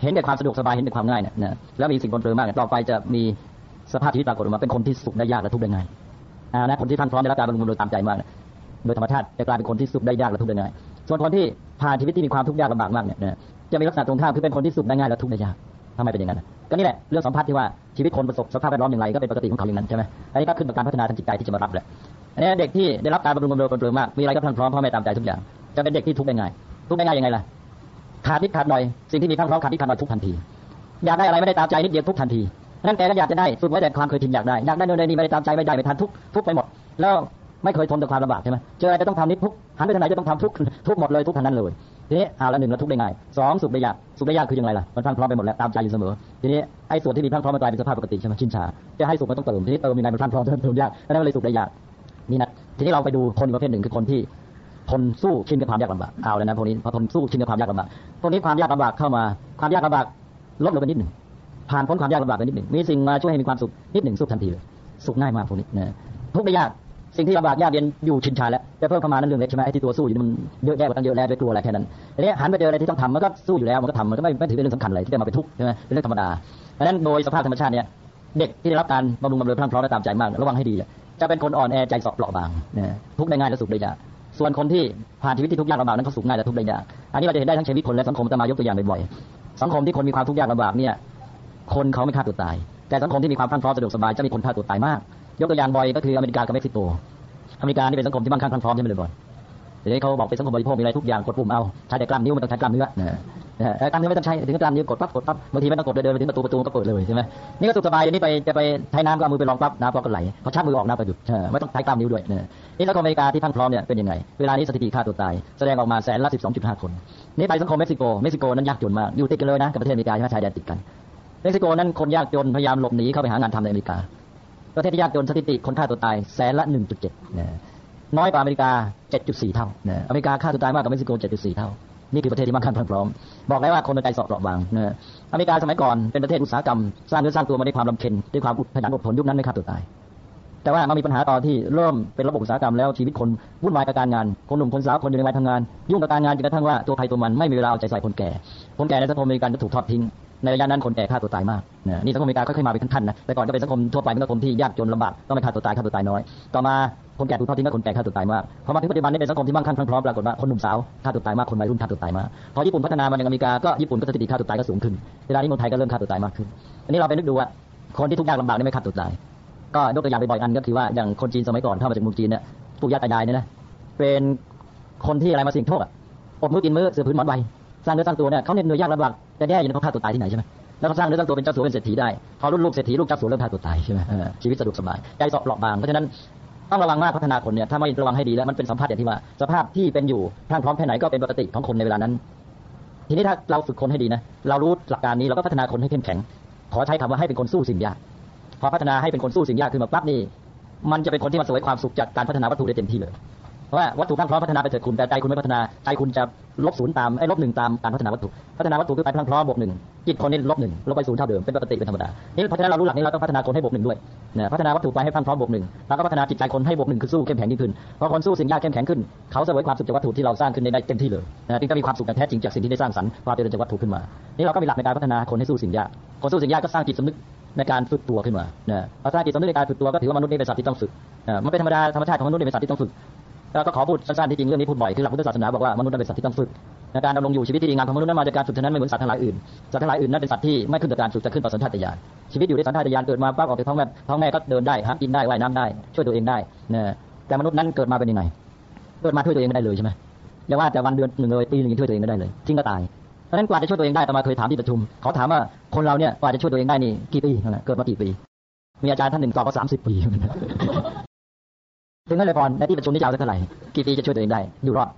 เห็นแต่ความสะดวกสบายเห็นแต่ความง่ายเนี่ยนะแล้วมีสิ่งบนเปลือมากต่อไปจะมีสภาพชีวิตปรากฏออกมาเป็นคนที่สุขได้ยากและทุกข์ได้ง่ายอ่านะคนที่ท่านพร้อมได้รับการบำรุงโดยตามใจมากโดยธรรมชาติจะกลายเป็นคนที่สุขได้ยากและทุกข์ได้ง่ายส่วนคนที่ผ่านชีวิตที่มีความทุกข์ยากลำบากมากเนี่ยจะมีลักษณะตรงข้ามคือเป็นคนที่สุขได้ง่ายและทุกข์ได้ยากทำไมเป็นอย่างนั้นก็นี่แหละเรื่องสัมพัทธ์ที่ว่าชีวิตคนประสบสภาพแวดล้อมอย่างไรก็เป็นปกติของเขาอย่างนั้นใช่ไหมอันนี้ก็ขึ้นกับการพัฒนาทางจิตใจที่จะมารับแหละอันนี้เด็กที่ได้รับการบำรุงบำรุงบำรุงมากมีอะไรก็พร้อมพ่อแม่ตามใจทุกอย่างจะเป็นเด็กที่ทุกข์ได้ง่ายทุกข์ได้ง่ายยังไงล่ะ ขาดนิดขาดหน่อยสิ่งที่มีพร้อมขาดนิดขาดหน่อยทุกทันที อยากได้อะไรไม่ได้ตามใจนิดเดียวทุกทันทีนั่นแกก็อยากจะได้ฝึกไว้แต่ความเคยชินอยากได้อยากได้โน่นนี่ไม่ได้ตามใจไม่ได้ไม่ทันทุกทุกไปหมด แล้วไม่เคยทนต่อความลำบากใช่ไหมเจออะไรจะต้องทำนี่ทุกหันไปทางไหนจะต้องทำทุกทุกหมดเลยทุกทางนั้นเลยทีนี้เอาละหนึ่งเราทุกได้ง่ายสองสุขได้ยากสุขได้ยากคือยังไงล่ะมันพรั่งพร้อมไปหมดแล้วตามใจอยู่เสมอทีนี้ไอ้ส่วนที่มีพรั่งพร้อมมันกลายเป็นสภาพปกติใช่ไหมชินชาจะให้สุขมันต้องเติมทีนี้เติมยังไงมันพรั่งพร้อมเติมยากนั่นเลยสุขได้ยากนี่นะทีนี้เราไปดูคนประเภทหนึ่งคือคนที่ ทนสู้ชินกับความยากลำบากเอาแล้วนะพวกนี้พอทนสู้ชินกับความยากลำบากพวกนี้ความยากลำบากเข้ามาความยากลำบากลดลงไปนิดหนึ่งผ่านพ้นความยากลำบากไปนิดหนึ่งมีสิ่งมาช่วยให้มีความสุขนิดหนึ่งสุขทันทีเลยสุขง่ายมากพวกนี้นะทุกได้ยากสิ่งที่ลำบากยากเย็นอยู่ชินชาแล้วจะเพิ่มเข้ามานั่นเรื่องเล็กใช่ไหมไอ้ที่ตัวสู้อยู่มันเยอะแยะกว่าตั้งเยอะแล้วไปกลัวอะไรแค่นั้นทีนี้หันไปเจออะไรที่ต้องทำมันก็สู้อยู่แล้วมันก็ทำมันก็ไม่ไม่ถือเป็นเรื่องสำคัญอะไรที่จะมาเป็นทุกข์ใช่ไหมเป็นเรื่องธรรมดาดังนั้นโดยสภาพธรรมชาติเนี่ยเด็กที่ได้รับการบำรุงบำเรอพรั่งพร้อมและตามใจมาก ระวังให้ดีจะเป็นคนอ่อนแอใจสอบเปราะบางนะทุกข์ได้ง่ายและสุขได้ยาก ส่วนคนที่ผ่านชีวิตที่ทุกข์ยากลำบากนั้นเขาสุขง่ายและทุกข์ได้ยากอันนี้เราจะเห็นได้ทั้งชีวิตคนและสังคมจะมายกตัวอย่างบ่อยๆสังคมที่คนมีความทุกข์ยากลำบากเนี่ยคนเขาไม่ฆ่าตัวตาย แต่สังคมที่มีความพรั่งพร้อมสะดวกสบายจะมีคนฆ่าตัวตายมาก ยกตัวอย่างบ่อยก็คืออเมริกากับเม็กซิโกอเมริกานี่เป็นสังคมที่มั่งคั่งพรั่งพร้อมใช่ไหมบ่อยเดี๋ยวนี้เขาบอกเป็นสังคมบริโภคมีอะไรทุกอย่างกดปุ่มเอาใช้แต่กล้ามนิ้วมันต้องใช้กล้ามเนื้อ กล้ามเนื้อไม่ต้องใช้ถึงกล้ามนิ้วกดปั๊บกดปั๊บบางทีไม่ต้องกดเดินไปถึงประตูประตูก็เปิดเลยใช่ไหมนี่ก็สุขสบายอย่างนี้ไปจะไปใช้น้ำก็เอามือไปรองปั๊บน้ำก็ไหลเขาชักมือออกน้ำก็หยุดไม่ต้องใช้กล้ามนิ้วด้วยนี่สังคมอเมริกาที่พังพร้อมเนี่ยเป็นยังไงเวลานี้สถิติฆ่าตัวตายแสดงออกมาแสนละ12.5 คนนี่ไปสังคมเม็กซิโกเม็กซิโกนั้นยากจนมากอยู่ติดกันเลยนะกับประเทศอเมริกาใช่ไหมชายแดนติดกันเม็กซิโกนั้นคนยากจนพยายามหลบหนีเข้าไปหางานทำในอเมริกา ประเทศที่ยากจนสถิติคนฆ่าตัวตายแสนละ 1.7น้อยกว่าอเมริกา 7.4 เท่าอเมริกาฆ่าตัวตายมากกว่าเม็กซิโก 7.4 เท่า นี่คือประเทศที่มั่งคั่งพร้อม บอกแล้วว่าคนมันใจสอบเปราะบางนะอเมริกาสมัยก่อนเป็นประเทศอุตสาหกรรม สร้างเนื้อสร้างตัวมาด้วยความลำเค็ญด้วยความอุดขยันอดทนยุคนั้นไม่ฆ่าตัวตาย แต่ว่ามันมีปัญหาตอนที่เริ่มเป็นระบบอุตสาหกรรมแล้วชีวิตคนวุ่นวายกับการงาน คนหนุ่มคนสาวคนอยู่ในวัยทำงาน ยุ่งกับการงานจนกระทั่งว่าตัวใครตัวมันไม่มีเวลาเอาใจใส่คนแก่ คนแก่ในสังคมอเมริกันจะถูกทอดทิ้งในระยะนั้นคนแก่ฆ่าตัวตายมากนะนี่สังคมอเมริกาค่อยๆมาเป็นขั้นๆนะแต่ก่อนก็เป็นสังคมทั่วไปเป็นสังคมที่ยากจนลำบากต้องไปฆ่าตัวตายฆ่าตัวตายน้อย ต่อมา คนแก่ถูกทอดทิ้งก็คนแก่ฆ่าตัวตายมากพอมาถึงปัจจุบันนี้เป็นสังคมที่มั่งคั่งพร้อมปรากฏว่าคนหนุ่มสาวฆ่าตัวตายมากคนวัยรุ่นฆ่าตัวตายมากพอญี่ปุ่นพัฒนามาอย่างอเมริกาก็ญี่ปุ่นก็สถิติฆ่าตัวตายก็สูงขึ้นเวลานี้เมืองไทยก็เริ่มฆ่าตัวตายมากขึ้นอันนี้เราไปนึกดูว่าคนที่ทุกข์ยากลำบากนี่ไม่ฆ่าตัวตาย ก็ยกตัวอย่างไปบ่อยอันก็คือว่าอย่างคนจีนสมัยก่อนเข้ามาจากเมืองจีนเนี่ยปู่ย่าตายายเนี่ยนะเป็นคนที่อะไรมาสิ่งโทษอะอดมื้อกินมื้อเสือพื้นหมอนใบสร้างเนื้อสร้างตัวเนี่ยเขาเหนื่อยยากลำบากแต่แย่อยู่ในเขาฆ่าตัวตายที่ไหนใช่ไหมแล้วเขาสร้างเนื้อสร้างตัวเป็นเจ้าสัวเป็นเศรษฐีได้พอรุ่นลูกเศรษฐีลูกเจ้าสัวเริ่มฆ่าตัวตายใช่ไหมชีวิตสะดวกสบายใจสอบเปราะบางเพราะฉะนั้น ต้องระวังมากพัฒนาคนเนี่ยถ้าไม่ระวังให้ดีแล้วมันเป็นสัมผัสอย่างที่ว่า สภาพที่เป็นอยู่พรั่งพร้อมแค่ไหนก็เป็นปกติของคนในเวลานั้น ทีนี้ถ้าเราฝึกคนให้ดีนะเรารู้หลักการนี้เราก็พัฒนาคนให้เข้มแข็ง ขอใช้คำว่าให้เป็นคนสู้สิ่งยากพอพัฒนาให้เป็นคนสู้สิ่งยากขึ้นมาปั๊บนี่มันจะเป็นคนที่มาสวยความสุขจากการพัฒนาวัตถุได้เต็มที่เลย เพราะว่าวัตถุพรั่งพร้อมพัฒนาไปเถิดคุณแต่ใจคุณไม่พัฒนาใจคุณจะลบศูนย์ตามไอ้ลบหนึ่งตามการพัฒนาวัตถุพัฒนาวัตถุคือไปพรั่งพร้อมบวกหนึ่งจิตคนนี่ลบหนึ่งลบไปศูนย์เท่าเดิมเป็นปกติเป็นธรรมดานี่เพราะฉะนั้นเรารู้หลักนี้เราต้องพัฒนาคนให้บวกหนึ่งด้วยนะพัฒนาวัตถุไปให้พรั่งพร้อมบวกหนึ่งแล้วก็พัฒนาจิตใจคนให้บวกหนึ่งคือสู้เข้มแข็งยิ่งขึ้นพอคนสู้สิ่งยากเข้มแข็งขึ้นเขาเสวยความสุขจากวัตถุที่เราสร้างขึ้นได้เต็มที่เลยนะจึงจะมีความสุขแท้จริงจากสิ่งที่ได้สร้างสรรค์ความเจริญจากวัตถุขึ้นมา นี่เราก็มีหลักในการพัฒนาคนให้สู้สิ่งยากคนสู้สิ่งยากก็สร้างจิตสำนึกในการฝึกตัวขึ้นมานะพอสร้างจิตสำนึกในการฝึกตัวก็ถือว่ามนุษย์นี่เป็นสัตว์ที่ต้องฝึกมันเป็นธรรมดาธรรมชาติของมนุษย์นี่เป็นสัตว์ที่ต้องฝึก แล้วก็ขอพูดสั้นๆที่จริงเรื่องนี้พูดบ่อยคือหลักพุทธศาสนาบอกว่ามนุษย์นั้นเป็นสัตว์ที่ต้องฝึกในการดำรงอยู่ชีวิตที่ดีงามของมนุษย์นั้นมาจากการฝึกเท่านั้นไม่เหมือนสัตว์ทั้งหลายอื่นสัตว์ทั้งหลายอื่นนั้นเป็นสัตว์ที่ไม่ขึ้นกับการฝึกจะขึ้นต่อสัญชาตญาณชีวิตอยู่ในสัญชาตญาณเกิดมาปั๊บออกจากท้องแม่ท้องแม่ก็เดินได้หากินได้ว่ายน้ำได้ ช่วยตัวเองได้นะแต่มนุษย์นั้นเกิดมาเป็นยังไงเกิดมาช่วยตัวเองไม่ได้เลยใช่ไหมอย่าว่าแต่วันเดือนหนึ่งเลยปีหนึ่งช่วยตัวเองไม่ได้เลยทิ้งก็ตายเพราะนั้นกว่าจะช่วยตัวเองได้ตมาเคยถามที่ประชุมขอถามว่าคนเราเนี่ยกว่าจะช่วยตัวเองได้นี่กี่ปีเกิดมากี่ปีมีอาจารย์ท่านหนึ่งตอบว่าสามสิบปี ถึงนั้นเลยพรในที่ประชุมนี้จะเอาเท่าไหร่กี่ปีจะช่วยตัวเองได้อยู่รอด